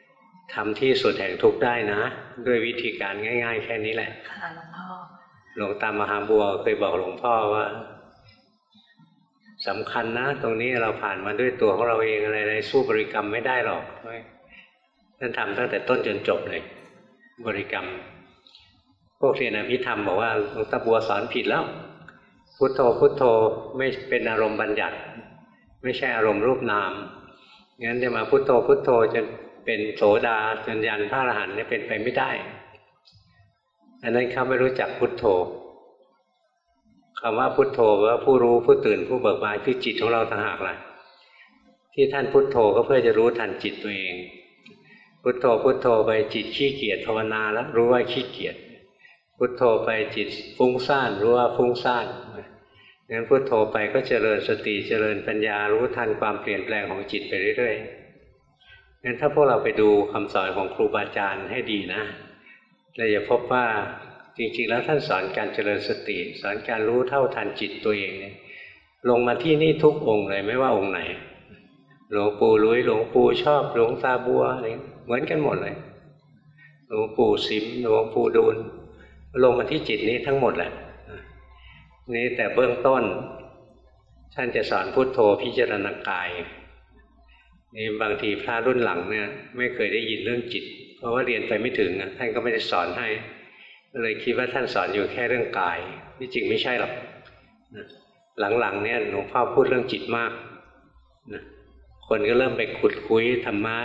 ๆทำที่สุดแห่งทุกข์ได้นะ ด้วยวิธีการง่าย ๆ แค่นี้แหละค่ะหลวงพ่อ หลวงตามหาบัวเคยบอกหลวงพ่อว่าสำคัญนะ ตรงนี้เราผ่านมาด้วยตัวของเราเองอะไรๆสู้บริกรรมไม่ได้หรอกท่านทำตั้งแต่ต้นจนจบเลย บริกรรม พวกเรียนอภิธรรมบอกว่าหลวงตาบัวสอนผิดแล้ว พุทโธพุทโธไม่เป็นอารมณ์บัญญัติ ไม่ใช่อารมณ์รูปนามงั้นจะมาพุทโธพุทโธจะเป็นโสดาจนยันพระอรหันต์เนี่ยเป็นไปไม่ได้ อันนั้นเขาไม่รู้จักพุทโธคำว่าพุทโธว่าผู้รู้ผู้ตื่นผู้เบิกบานคือจิตของเราต่างหากล่ะ ที่ท่านพุทโธก็เพื่อจะรู้ทันจิตตัวเอง พุทโธพุทโธไปจิตขี้เกียจภาวนาแล้วรู้ว่าขี้เกียจพุทโธไปจิตฟุ้งซ่านรู้ว่าฟุ้งซ่านงั้นพุทโธไปก็เจริญสติเจริญปัญญารู้ทันความเปลี่ยนแปลงของจิตไปเรื่อยๆงั้นถ้าพวกเราไปดูคำสอนของครูบาอาจารย์ให้ดีนะ เราจะพบว่าจริงๆ แล้วท่านสอนการเจริญสติ สอนการรู้เท่าทันจิตตัวเองเนี่ยลงมาที่นี่ทุกองค์เลยไม่ว่าองค์ไหน หลวงปู่ลุยหลวงปู่ชอบหลวงตาบัวอะไรเหมือนกันหมดเลย หลวงปู่สิมหลวงปู่ดูลลงมาที่จิตนี้ทั้งหมดแหละนี่แต่เบื้องต้น ท่านจะสอนพุทโธพิจารณากายนี่บางทีพระรุ่นหลังเนี่ย ไม่เคยได้ยินเรื่องจิต ราะว่าเรียนไปไม่ถึงท่านก็ไม่ได้สอนให้เลยคิดว่าท่านสอนอยู่แค่เรื่องกายที่จริงไม่ใช่หรอกหลังๆเนี่ยหลวงพ่อพูดเรื่องจิตมากนะคนก็เริ่มไปขุดคุยธรรมะ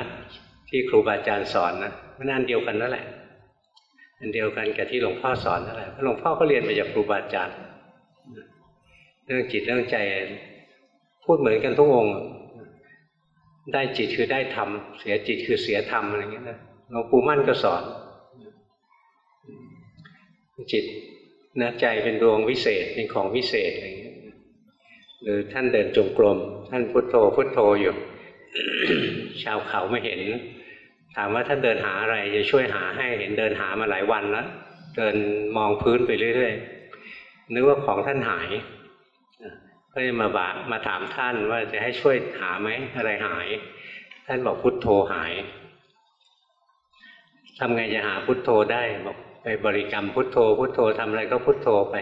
ที่ครูบาอาจารย์สอนนะมันอันเดียวกันนั่นแหละอันเดียวกันกับที่หลวงพ่อสอนนั่นแหละหลวงพ่อก็เรียนมาจากครูบาอาจารย์เรื่องจิตเรื่องใจพูดเหมือนกันทุกองค์ได้จิตคือได้ธรรมเสียจิตคือเสียธรรมอะไรเงี้ยนะ หลวงปู่มั่นก็สอน จิตนะใจเป็นดวงวิเศษเป็นของวิเศษอะไรเงี้ยหรือท่านเดินจงกรมท่านพุทโธพุทโธอยู่ ชาวเขาไม่เห็น ถามว่าท่านเดินหาอะไร จะช่วยหาให้เห็นเดินหามาหลายวันแล้วเดินมองพื้นไปเรื่อยๆนึกว่าของท่านหายก็จะมาบามาถามท่านว่าจะให้ช่วยหาไหมอะไรหาย ท่านบอกพุทโธหาย ทำไงจะหาพุทโธได้บอกไปบริกรรมพุทโธ พุทโธทำอะไรก็พุทโธไป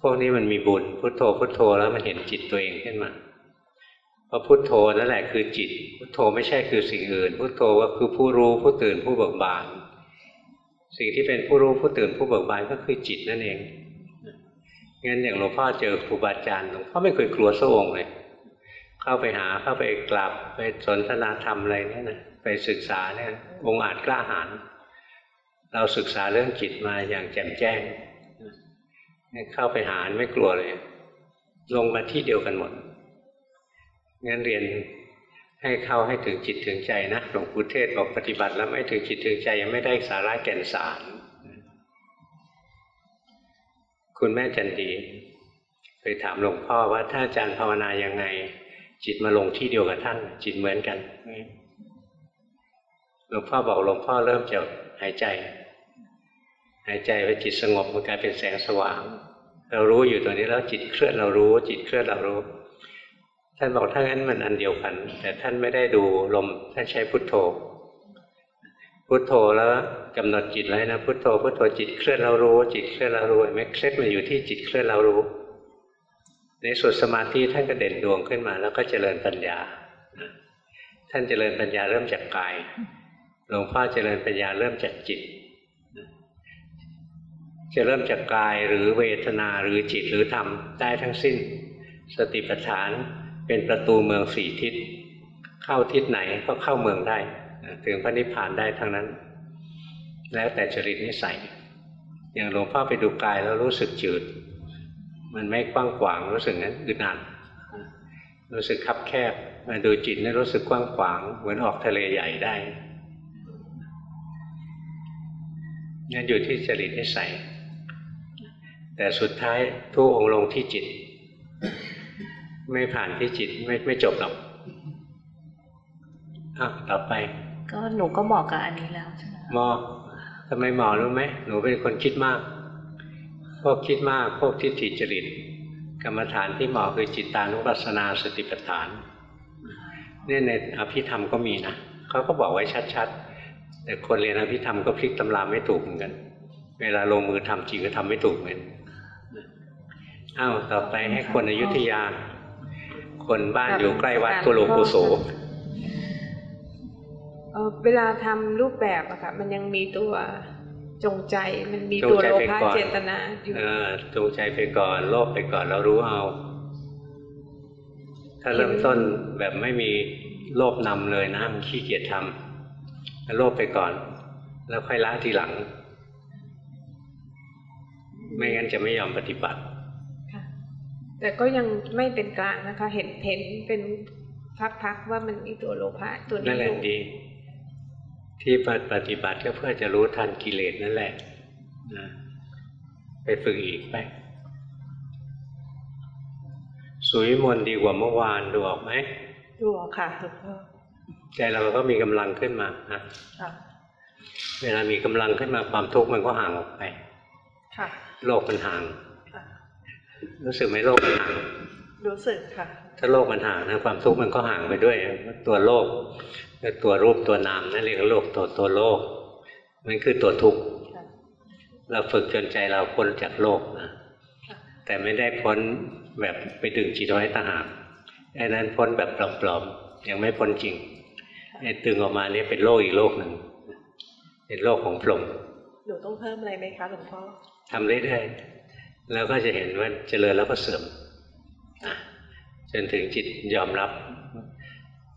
พวกนี้มันมีบุญพุทโธพุทโธแล้วมันเห็นจิตตัวเองขึ้นมาเพราะพุทโธนั่นแหละคือจิต พุทโธไม่ใช่คือสิ่งอื่น พุทโธก็คือผู้รู้ผู้ตื่นผู้เบิกบาน สิ่งที่เป็นผู้รู้ผู้ตื่นผู้เบิกบานก็คือจิตนั่นเองงั้นอย่างหลวงพ่อเจอครูบาอาจารย์หลวงพ่อไม่เคยกลัวสักองเลย เข้าไปหาเข้าไปกราบไปสนทนาธรรมอะไรเนี่ยนะไปศึกษาเนี่ยองอาจกล้าหาญเราศึกษาเรื่องจิตมาอย่างแจ่มแจ้งเข้าไปหาไม่กลัวเลย ลงมาที่เดียวกันหมดงั้นเรียนให้เข้าให้ถึงจิตถึงใจนะหลวงปู่เทศบอกปฏิบัติแล้วไม่ถึงจิตถึงใจยังไม่ได้สาระแก่นสาร คุณแม่จันดี เคยถามหลวงพ่อว่าถ้าอาจารย์ภาวนายังไง จิตมาลงที่เดียวกับท่าน จิตเหมือนกันหลวงพ่อบอกหลวงพ่อเริ่มจากหายใจ หายใจไปจิตสงบมันกลายเป็นแสงสว่าง เรารู้อยู่ตัวนี้แล้วจิตเคลื่อนเรารู้ จิตเคลื่อนเรารู้ ท่านบอกถ้างั้นมันอันเดียวกัน แต่ท่านไม่ได้ดูลมท่านใช้พุทโธพุทโธแล้วกำหนดจิตไว้นะพุทโธพุทโธจิตเคลื่อนเรารู้ จิตเคลื่อนเรารู้ไหมเคล็ดมาอยู่ที่จิตเคลื่อนเรารู้ ในสุดสมาธิท่านก็เด่นดวงขึ้นมา แล้วก็เจริญปัญญา ท่านเจริญปัญญาเริ่มจากกาย หลวงพ่อเจริญปัญญาเริ่มจากจิต จะเริ่มจากกายหรือเวทนาหรือจิตหรือธรรมได้ทั้งสิ้น สติปัฏฐานเป็นประตูเมืองสี่ทิศ เข้าทิศไหนก็เข้าเมืองได้ ถึงพระนิพพานได้ทั้งนั้น แล้วแต่จริตนิสัย อย่างหลวงพ่อไปดูกายแล้วรู้สึกจืด มันไม่กว้างขวางรู้สึกงั้นอึดอัดรู้สึกคับแคบมาดูจิตนี่รู้สึกกว้างขวาง เหมือนออกทะเลใหญ่ได้นั่นอยู่ที่จริตนิสัยแต่สุดท้ายทุกองลงที่จิต ไม่ผ่านที่จิตไม่ไม่จบหรอกอ้าวต่อไป ก็หนูก็เหมาะกับอันนี้แล้วใช่ไหมหมอทำไมหมอรู้ไหมหนูเป็นคนคิดมาก พวกคิดมากพวกทิฏฐิจริตกรรมฐานที่เหมาะคือจิตตานุปัสสนาสติปัฏฐานเนี่ยในอภิธรรมก็มีนะเขาก็บอกไว้ชัดๆ แต่คนเรียนอภิธรรมก็พลิกตำราไม่ถูกเหมือนกัน เวลาลงมือทำจริงก็ทำไม่ถูกเหมือนอ้าวต่อไปให้คนอยุธยา คนบ้านอยู่ใกล้วัดกุโลกุโสเอ่อเวลาทำรูปแบบอะค่ะมันยังมีตัว จงใจมันมีตัวจงใจโลไปภะก่อนเจตนาอยู่เออจงใจไปก่อนโลภไปก่อนเรารู้เอา ถ้าเริ่มต้นแบบไม่มีโลภนำเลยนะมันขี้เกียจทำโลภไปก่อน แล้วค่อยละทีหลัง ไม่งั้นจะไม่ยอมปฏิบัติค่ะแต่ก็ยังไม่เป็นกลางนะคะ เห็นเห็นเป็นพักๆว่ามันมีตัวโลภะตัวนั่นี้นแหอละยู่ดี ที่ปฏิบัติก็เพื่อจะรู้ทันกิเลสนั่นแหละนะไปฝึกอีกไปสุวิมนต์ดีกว่าเมื่อวานดูออกไหมดูออกค่ะหลวงพ่อใจเราก็มีกำลังขึ้นมานะค่ะเวลามีกำลังขึ้นมาความทุกข์มันก็ห่างออกไป ค่ะ โลกมันห่างค่ะรู้สึกไหมโลกมันห่าง รู้สึกค่ะ ถ้าโลกมันห่างนะความทุกข์มันก็ห่างไปด้วยตัวโลกตัวรูปตัวนามนั่นเรียกว่าโลกตัวตัวโลกมันคือตัวทุกข์ค่ะเราฝึกจนใจเราพ้นจากโลกนะค่ะแต่ไม่ได้พ้นแบบไปดึงจิตไว้ต่างหากไอ้นั้นพ้นแบบปลอมๆยังไม่พ้นจริงไอ้ดึงออกมาเนี่ยเป็นโลกอีกโลกหนึ่งเป็นโลกของพรหมหนูต้องเพิ่มอะไรไหมคะหลวงพ่อทำเรื่อยๆแล้วก็จะเห็นว่าเจริญแล้วก็เสื่อมนะ จนถึงจิตยอมรับ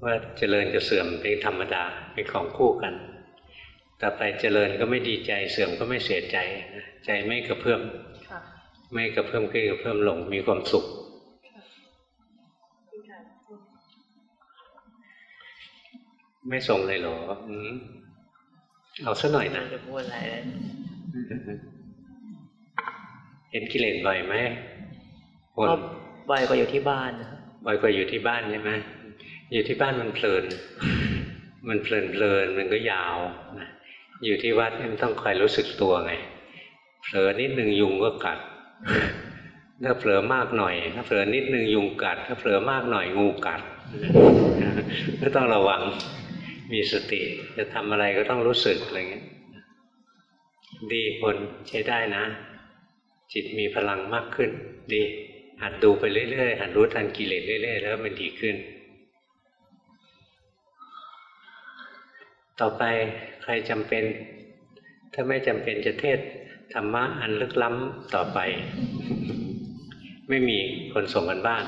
ว่าเจริญกับเสื่อมเป็นธรรมดาเป็นของคู่กัน ต่อไปเจริญก็ไม่ดีใจเสื่อมก็ไม่เสียใจนะใจไม่กระเพื่อมค่ะไม่กระเพื่อมขึ้นกระเพื่อมลงมีความสุขไม่ส่งเลยเหรออืมเอาซะหน่อยนะจะพูดอะไรเลยเห็นกิเลสบ่อยไหมคก็นบ่อยกว่าอยู่ที่บ้านนะครั บ่อยกว่าอยู่ที่บ้านใช่ไหมอยู่ที่บ้านมันเพลิน มันเพลินเพลินมันก็ยาวนะอยู่ที่วัดมันต้องคอยรู้สึกตัวไงเผลอนิดหนึ่งยุงก็กัดถ้าเผลอมากหน่อย ถ้าเผลอนิดหนึ่งยุงกัด ถ้าเผลอมากหน่อยงูกัดก็ต้องระวังมีสติ จะทำอะไรก็ต้องรู้สึกอะไรเงี้ยดีคนใช้ได้นะ จิตมีพลังมากขึ้น ดี หัดดูไปเรื่อยๆหัดรู้ทันกิเลสเรื่อยๆ แล้วมันดีขึ้น ต่อไปใครจำเป็น ถ้าไม่จำเป็นจะเทศธรรมะอันลึกล้ำต่อไป ไม่มีคนส่งการบ้าน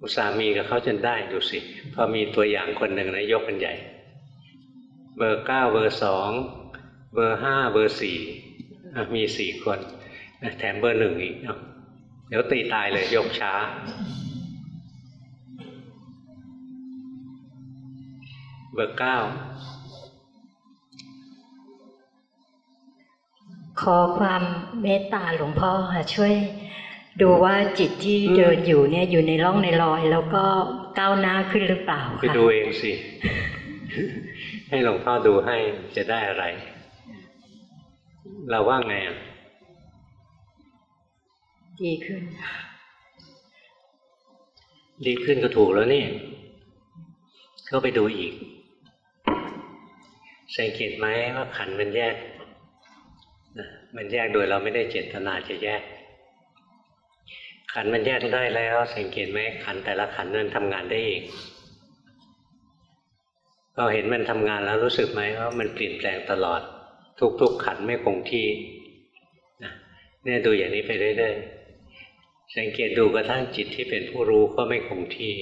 อุตส่าห์มีกับเขาจนได้ดูสิ พอมีตัวอย่างคนหนึ่งนะยกกันใหญ่ เบอร์เก้าเบอร์สองเบอร์ห้าเบอร์สี่มีสี่คนแถมเบอร์หนึ่งอีกเอา เดี๋ยวตีตายเลยยกช้า เบอร์เก้า ขอความเมตตาหลวงพ่อค่ะช่วย ดูว่าจิตที่เดินอยู่เนี่ยอยู่ในร่องในรอย แล้วก็ก้าวหน้าขึ้นหรือเปล่าไปค่ะดูเองสิ ให้หลวงพ่อดูให้จะได้อะไร เราว่าไงอะ ดีขึ้น ดีขึ้นก็ถูกแล้วนี่ ก็ไปดูอีก สังเกตไหมว่าขันมันแยก มันแยกโดยเราไม่ได้เจตนาจะแยก ขันมันแยกได้แล้ว สังเกตไหมขันแต่ละขันธ์มันทำงานได้เองเราเห็นมันทำงานแล้วรู้สึกไหมว่ามันเปลี่ยนแปลงตลอด ทุกๆขันไม่คงที่นะเนี่ยดูอย่างนี้ไปเรื่อยๆ สังเกตดูกระทั่งจิตที่เป็นผู้รู้ก็ไม่คงที่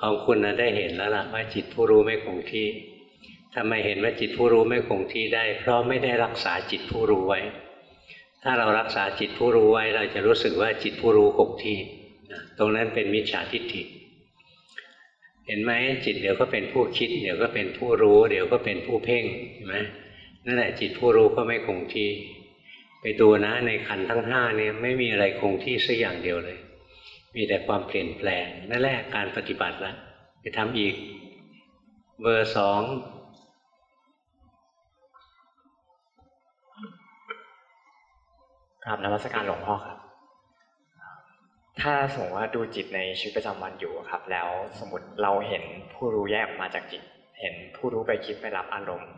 ของคุณนะได้เห็นแล้วล่ะว่าจิตผู้รู้ไม่คงที่ทำไมเห็นว่าจิตผู้รู้ไม่คงที่ได้ เพราะไม่ได้รักษาจิตผู้รู้ไว้ ถ้าเรารักษาจิตผู้รู้ไว้ เราจะรู้สึกว่าจิตผู้รู้คงที่ตรงนั้นเป็นมิจฉาทิฏฐิเห็นไหมจิตเดี๋ยวก็เป็นผู้คิด เดี๋ยวก็เป็นผู้รู้ เดี๋ยวก็เป็นผู้เพ่งเห็นไหมนั่นแหละจิตผู้รู้ก็ไม่คงที่ ไปดูนะในขันทั้งห้าเนี่ยไม่มีอะไรคงที่สักอย่างเดียวเลย มีแต่ความเปลี่ยนแปลงนั่นแหละการปฏิบัติละไปทำอีก เบอร์สองครับนมัสการหลวงพ่อครับ ถ้าสมมติว่าดูจิตในชีวิตประจำวันอยู่ครับ แล้วสมมติเราเห็นผู้รู้แยกมาจากจิต เห็นผู้รู้ไปคิดไปรับอารมณ์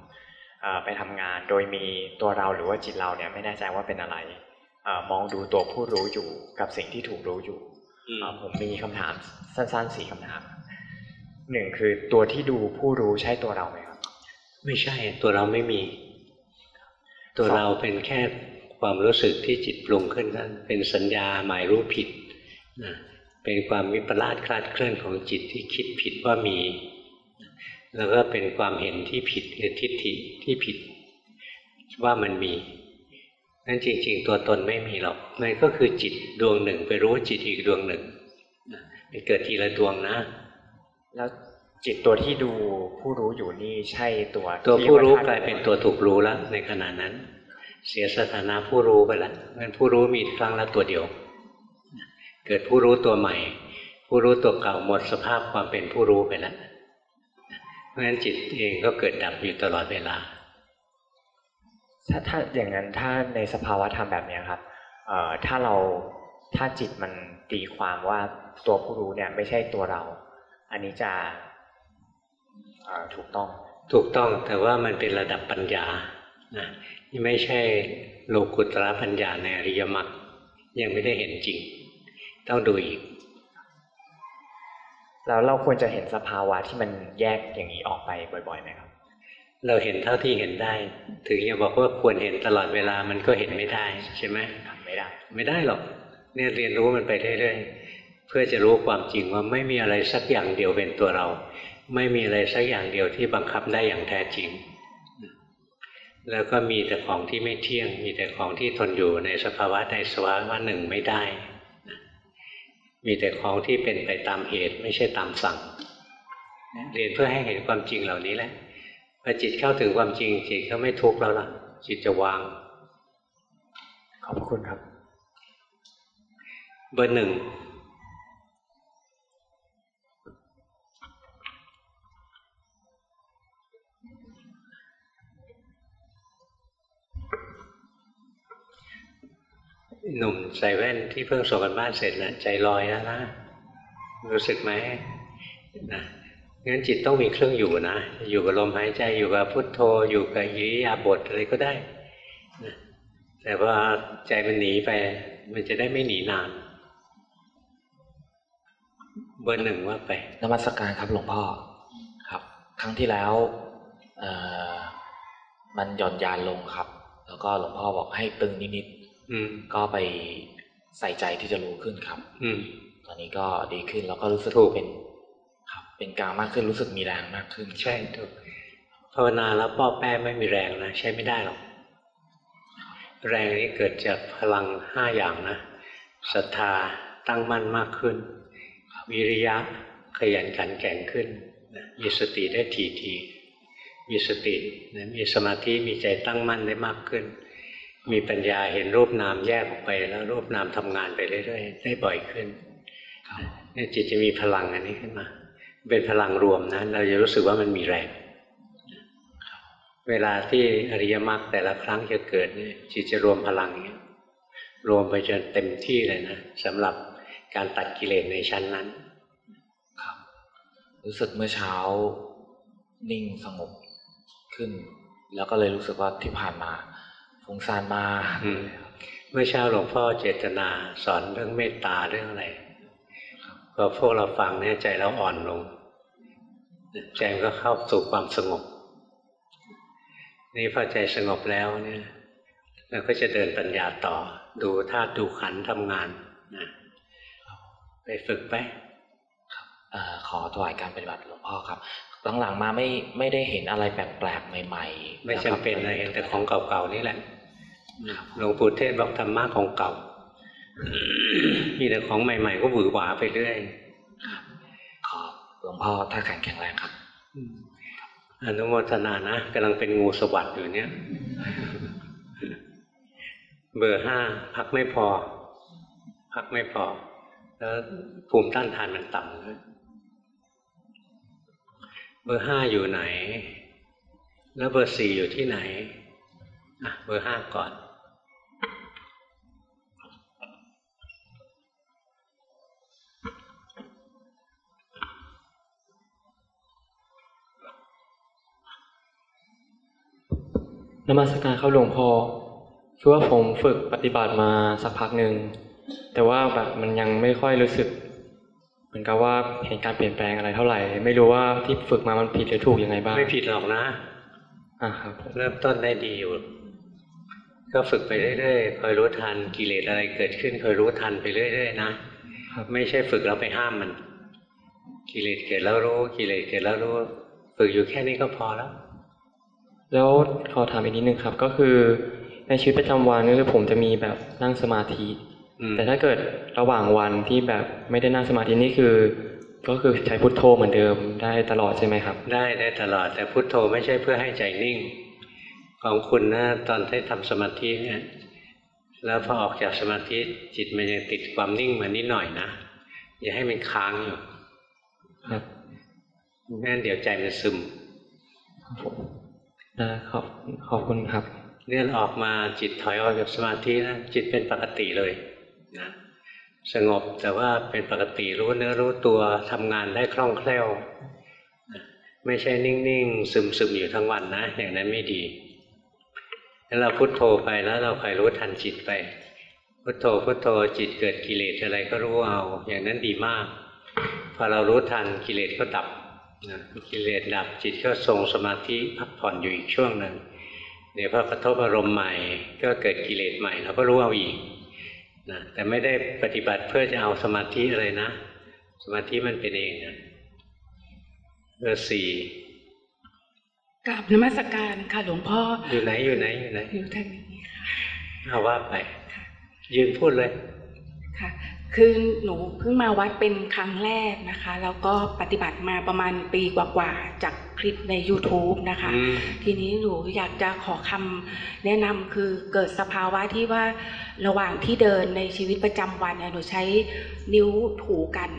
ไปทำงานโดยมีตัวเราหรือว่าจิตเราเนี่ยไม่แน่ใจว่าเป็นอะไรเอ่อมองดูตัวผู้รู้อยู่กับสิ่งที่ถูกรู้อยู่เอ่อผมมีคำถามสั้นๆสี่คำถามหนึ่งคือตัวที่ดูผู้รู้ใช่ตัวเราไหมครับ ไม่ใช่ตัวเราไม่มี ตัวเราเป็นแค่ความรู้สึกที่จิตปรุงขึ้นนั้นเป็นสัญญาหมายรู้ผิดนะเป็นความวิปลาสคลาดเคลื่อนของจิตที่คิดผิดว่ามี แล้วก็เป็นความเห็นที่ผิดคือทิฏฐิที่ผิด ว่ามันมีนั่นจริง ๆ ตัวตนไม่มีหรอกมันก็คือจิตดวงหนึ่งไปรู้จิตอีกดวงหนึ่งนะมันเกิดทีละดวงนะ แล้วจิตตัวที่ดูผู้รู้อยู่นี่ใช่ตัว ตัวที่ผู้รู้ธตุกลายเป็นตัวถูกรู้แล้วในขณะนั้น เสียสถานะผู้รู้ไปแล้วงั้นผู้รู้มีครั้งละตัวเดียว เกิดผู้รู้ตัวใหม่ ผู้รู้ตัวเก่าหมดสภาพความเป็นผู้รู้ไปแล้ว เพราะฉะนั้นจิตเองก็เกิดดับอยู่ตลอดเวลา ถ้าถ้าอย่างนั้นถ้าในสภาวะธรรมแบบเนี้ยครับเอ่อถ้าเราถ้าจิตมันตีความว่าตัวผู้รู้เนี่ยไม่ใช่ตัวเรา อันนี้จะเอ่อถูกต้อง ถูกต้องแต่ว่ามันเป็นระดับปัญญานะนี่ไม่ใช่โลกุตระปัญญาในอริยมรรคยังไม่ได้เห็นจริง ต้องดูอีก แล้วเราควรจะเห็นสภาวะที่มันแยกอย่างนี้ออกไปบ่อยๆไหมครับ เราเห็นเท่าที่เห็นได้ ถึงจะบอกว่าควรเห็นตลอดเวลามันก็เห็นไม่ได้ใช่ไหมทำไม่ได้ ไม่ได้หรอก เนี่ยเรียนรู้มันไปเรื่อยๆเพื่อจะรู้ความจริงว่าไม่มีอะไรสักอย่างเดียวเป็นตัวเรา ไม่มีอะไรสักอย่างเดียวที่บังคับได้อย่างแท้จริง แล้วก็มีแต่ของที่ไม่เที่ยง มีแต่ของที่ทนอยู่ในสภาวะใดสภาวะหนึ่งไม่ได้ มีแต่ของที่เป็นไปตามเหตุไม่ใช่ตามสั่ง เรียนเพื่อให้เห็นความจริงเหล่านี้แหละพอจิตเข้าถึงความจริง จิตก็ไม่ทุกข์แล้วล่ะ จิตจะวาง ขอบพระคุณครับ เบอร์หนึ่ง หนุ่มใส่แว่นที่เพิ่งส่งกันบ้านเสร็จนะใจลอยแล้วนะรู้สึกไหมนะงั้นจิตต้องมีเครื่องอยู่นะ อยู่กับลมหายใจอยู่กับพุทโธ อยู่กับอิริยาบถอะไรก็ได้นะแต่ว่าใจมันหนีไป มันจะได้ไม่หนีนาน เบอร์หนึ่งว่าไปนมัสการครับหลวงพ่อครับ ครั้งที่แล้วมันหย่อนยานลงครับ แล้วก็หลวงพ่อบอกให้ตึงนิด อืมๆก็ไปใส่ใจที่จะรู้ขึ้นครับ อืม ตอนนี้ก็ดีขึ้นแล้วก็รู้สึกถูกเป็น ครับ เป็นกลางมากขึ้นรู้สึกมีแรงมากขึ้น ใช่ถูกภาวนาแล้วป้อแป้ไม่มีแรงนะใช้ไม่ได้หรอก แรงนี้เกิดจากพลังห้าอย่างนะศรัทธาตั้งมั่นมากขึ้น วิริยะขยันขันแข็งขึ้นนะมีสติได้ทีทีมีสตินะมีสมาธิมีใจตั้งมั่นได้มากขึ้น มีปัญญาเห็นรูปนามแยกออกไป แล้วรูปนามทำงานไปเรื่อยๆได้บ่อยขึ้นครับเนี่ยจิตจะมีพลังอันนี้ขึ้นมา เป็นพลังรวมนะเราจะรู้สึกว่ามันมีแรงเวลาที่อริยมรรคแต่ละครั้งจะเกิดเนี่ยจิตจะรวมพลังอย่างเงี้ยรวมไปจนเต็มที่เลยนะสำหรับการตัดกิเลสในชั้นนั้น ครับ รู้สึกเมื่อเช้านิ่งสงบขึ้น แล้วก็เลยรู้สึกว่าที่ผ่านมาฟุ้ งซ่านมากอืมเมื่อเช้าหลวงพ่อเจตนาสอนเรื่องเมตตาเรื่องอะไรพอพวกเราฟังเนี่ยใจเราอ่อนลงใจมันก็เข้าสู่ความสงบ นี่พอใจสงบแล้วเนี่ยเราก็จะเดินปัญญาต่อ ดูธาตุดูขันธ์ทำงานนะไปฝึกไปเอ่อขอถวายการปฏิบัติหลวงพ่อครับ หลังๆมาไม่ไม่ได้เห็นอะไรแปลกๆใหม่ ๆ ไม่ะคจำรับเป็นนะเห็นแต่ของเก่าๆนี่แหละ หลวงปู่เทศบอกธรรมะของเก่า มีแต่ของใหม่ๆ ก็หวือหวาไปเรื่อยขอหลวงพ่อถ้าแข็งแข็งแรงครับอนุโมทนานะกำลังเป็นงูสวัสดอยู่เนี่ย เบอร์ห้าพักไม่พอ พักไม่พอ แล้วภูมิต้านทานมันต่ำด้วยเบอร์ห้าอยู่ไหน แล้วเบอร์สี่อยู่ที่ไหนอะเบอร์ห้าก่อน นมัสการครับหลวงพ่อคือว่าผมฝึกปฏิบัติมาสักพักหนึ่งแต่ว่าแบบมันยังไม่ค่อยรู้สึก เหมือนกับว่าเห็นการเปลี่ยนแปลงอะไรเท่าไหร่ ไม่รู้ว่าที่ฝึกมามันผิดหรือถูกยังไงบ้างไม่ผิดหรอกนะอะครับ เริ่มต้นได้ดีอยู่ก็ฝึกไปเรื่อยๆคอยรู้ทันกิเลสอะไรเกิดขึ้นคอยรู้ทันไปเรื่อยๆนะครับไม่ใช่ฝึกแล้วไปห้ามมัน กิเลสเกิดแล้วรู้ กิเลสเกิดแล้วรู้ ฝึกอยู่แค่นี้ก็พอแล้ว แล้วขอถามอีกนิดนึงครับ ก็คือในชีวิตประจำวันก็คือผมจะมีแบบนั่งสมาธิอืมแต่ถ้าเกิดระหว่างวันที่แบบไม่ได้นั่งสมาธินี่คือ ก็คือใช้พุทโธเหมือนเดิมได้ตลอดใช่ไหมครับ ได้ได้ตลอดแต่พุทโธไม่ใช่เพื่อให้ใจนิ่ง ของคุณนะตอนที่ทำสมาธิเนี่ยแล้วพอออกจากสมาธิจิตมันยังติดความนิ่งมานิดหน่อยนะอย่าให้มันค้างอยู่ครับไม่งั้นเดี๋ยวใจมันซึมครับผมได้ ขอบขอบคุณครับ เนี่ยออกมาจิตถอยออกจากสมาธินะจิตเป็นปกติเลยนะสงบแต่ว่าเป็นปกติรู้เนื้อรู้ตัวทำงานได้คล่องแคล่วนะไม่ใช่นิ่งๆ ซึมๆ อยู่ทั้งวันนะ อย่างนั้นไม่ดีแล้วเราพุโทโธไปแล้วเราคอยรู้ทันจิตไป พุโทโธพุโทโธจิตเกิดกิเลสอะไรก็รู้เอา อย่างนั้นดีมาก พอเรารู้ทันกิเลสก็ดับ นะกิเลสดับจิตก็ทรงสมาธิพักผ่อนอยู่อีกช่วงหนึ่งเดี๋ยวพอกระทบอารมณ์ใหม่ ก็เกิดกิเลสใหม่เราก็รู้เอาอีกนะแต่ไม่ได้ปฏิบัติเพื่อจะเอาสมาธิอะไรนะ สมาธิมันเป็นเองนะเบอร์สี่กราบนมัสการค่ะหลวงพ่อ อยู่ไหนอยู่ไหนอยู่ไหนอยู่ทางนี้ค่ะเอาว่าไปยืนพูดเลยค่ะ คือหนูเพิ่งมาวัดเป็นครั้งแรกนะคะ แล้วก็ปฏิบัติมาประมาณปีกว่าๆ จากคลิปใน YouTube นะคะอืมทีนี้หนูอยากจะขอคำแนะนำคือเกิดสภาวะที่ว่าระหว่างที่เดินในชีวิตประจำวันเนี่ยหนูใช้นิ้วถูกัน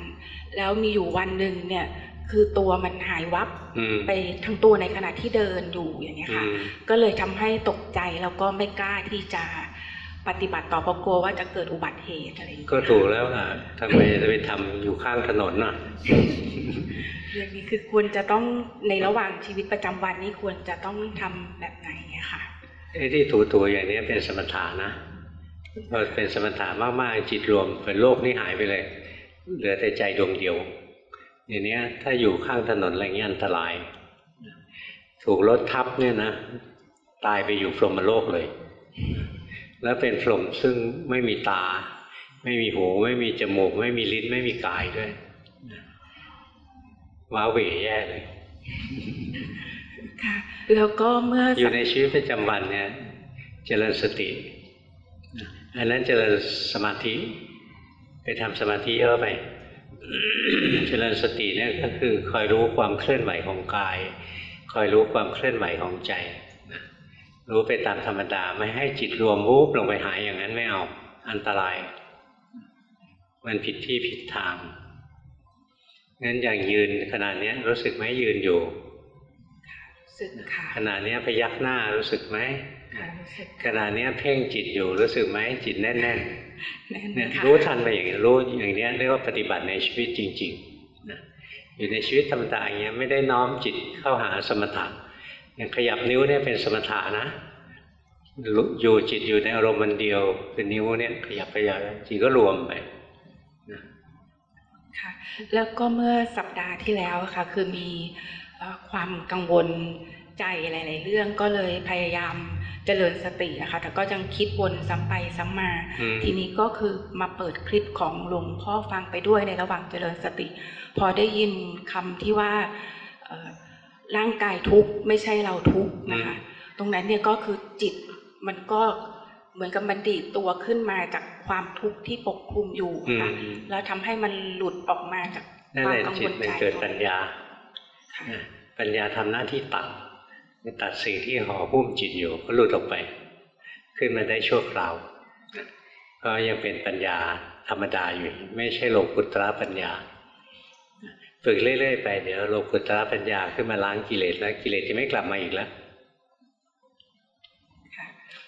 แล้วมีอยู่วันหนึ่งเนี่ยคือตัวมันหายวับอืมไปทั้งตัวในขณะที่เดินอยู่อย่างเงี้ยอืค่ะมก็เลยทำให้ตกใจแล้วก็ไม่กล้าที่จะ ปฏิบัติต่อเพราะกลัวว่าจะเกิดอุบัติเหตุอะไรอย่างเงี้ยก็ถูกแล้วล่ะทำไมจะไปทำอยู่ข้างถนนน่ะเรื่องนี้คือควรจะต้องในระหว่างชีวิตประจำวันนี้ควรจะต้องทำแบบไหนอะค่ะไอ้ที่ถูๆอย่างนี้เป็นสมถะนะพอเป็นสมถะมากๆจิตรวมเป็นโลกนี่หายไปเลย เหลือแต่ใจดวงเดียวอย่างเนี้ยถ้าอยู่ข้างถนนอะไรเงี้ยอันตราย ถูกรถทับเนี่ยนะ ตายไปอยู่พรหมโลกเลย แล้วเป็นพรหมซึ่งไม่มีตา ไม่มีหู ไม่มีจมูก ไม่มีลิ้น ไม่มีกายด้วยว้าเหวแย่เลยค่ะแล้วก็เมื่ออยู่ในชีวิตประจำวันเนี่ย เจริญสติอันนั้นเจริญสมาธิ ไปทำสมาธิเยอะไปเจริญสติเนี่ยก็คือคอยรู้ความเคลื่อนไหวของกาย คอยรู้ความเคลื่อนไหวของใจนะ รู้ไปตามธรรมดาไม่ให้จิตรวมวูบลงไปหายอย่างนั้นไม่เอา อันตราย มันผิดที่ผิดทางงั้นอย่างยืนขนาดนี้ยรู้สึกไหมยืนอยู่รู้สึกค่ะขณะเนี้ยพยักหน้ารู้สึกไหมค่ะรู้สึกขณะเนี้ยเพ่งจิตอยู่รู้สึกไหมจิตแน่นๆแน่นเนี่ยค่ะรู้ทันไปอย่างนี้รู้อย่างเนี้ยเรียกว่าปฏิบัติในชีวิตจริงๆนะอยู่ในชีวิตธรรมดาอย่างเงี้ยไม่ได้น้อมจิตเข้าหาสมถะ อย่างขยับนิ้วเนี่ยเป็นสมถะนะรู้อยู่จิตอยู่ในอารมณ์มันเดียวคือนิ้วเนี่ยขยับขยับจิตก็รวมไปค่ะแล้วก็เมื่อสัปดาห์ที่แล้วอะค่ะ คือมีเอ่อความกังวลใจหลาย ๆ เรื่องก็เลยพยายามเจริญสติอะค่ะ แต่ก็ยังคิดวนซ้ำไปซ้ำมาอืมทีนี้ก็คือมาเปิดคลิปของหลวงพ่อฟังไปด้วยในระหว่างเจริญสติ พอได้ยินคำที่ว่าเอ่อ ร่างกายทุกข์ไม่ใช่เราทุกข์นะคะ ตรงนั้นเนี่ยก็คือจิตมันก็เหมือนกับมันดีดตัวขึ้นมาจากความทุกข์ที่ปกคลุมอยู่อืมค่ะแล้วทำให้มันหลุดออกมาจากนั่นควาแหมละกังจิวตลมันใจเกิดปัญญาปัญญาทำหน้าที่ตัดตัดสิ่งที่ห่อหุ้มจิตอยู่ก็หลุดออกไป ขึ้นมาได้ชั่วคราวก็ยังเป็นปัญญาธรรมดาอยู่ ไม่ใช่โลกุตระปัญญา ฝึกเรื่อยๆไปเดี๋ยวโลกุตระปัญญาขึ้นมาล้างกิเลสแล้วกิเลสจะไม่กลับมาอีกแล้ว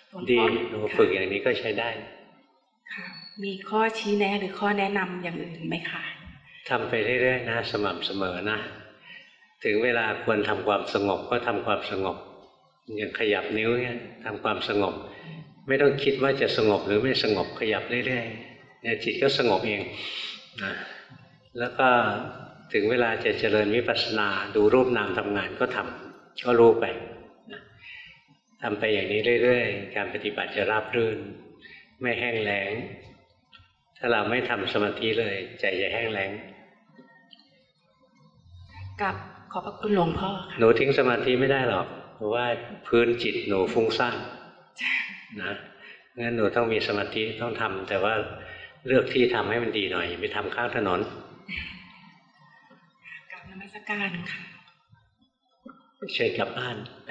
หลวงดีพ่อหนูค่ะฝึกอย่างนี้ก็ใช้ได้ค่ะมีข้อชี้แนะหรือข้อแนะนำอย่างอื่นไหมคะทำไปเรื่อยๆนะสม่ำเสมอนะ ถึงเวลาควรทำความสงบก็ทำความสงบ อย่างขยับนิ้วเนี่ยทำความสงบ ไม่ต้องคิดว่าจะสงบหรือไม่สงบขยับเรื่อยๆเนี่ยจิตก็สงบเองนะแล้วก็ ถึงเวลาจะเจริญวิปัสสนาดูรูปนามทำงานก็ทำก็รู้ไปนะทำไปอย่างนี้เรื่อยๆ การปฏิบัติจะราบรื่น ไม่แห้งแล้ง ถ้าเราไม่ทำสมาธิเลย ใจจะแห้งแล้งกับขอบพระคุณหลวงพ่อค่ะหนูทิ้งสมาธิไม่ได้หรอก เพราะว่าพื้นจิตหนูฟุ้งซ่านนะงั้นหนูต้องมีสมาธิต้องทำแต่ว่าเลือกที่ทำให้มันดีหน่อยอย่าไปทำข้างถนนกับนมัส การค่ะเชิญกลับบ้านไป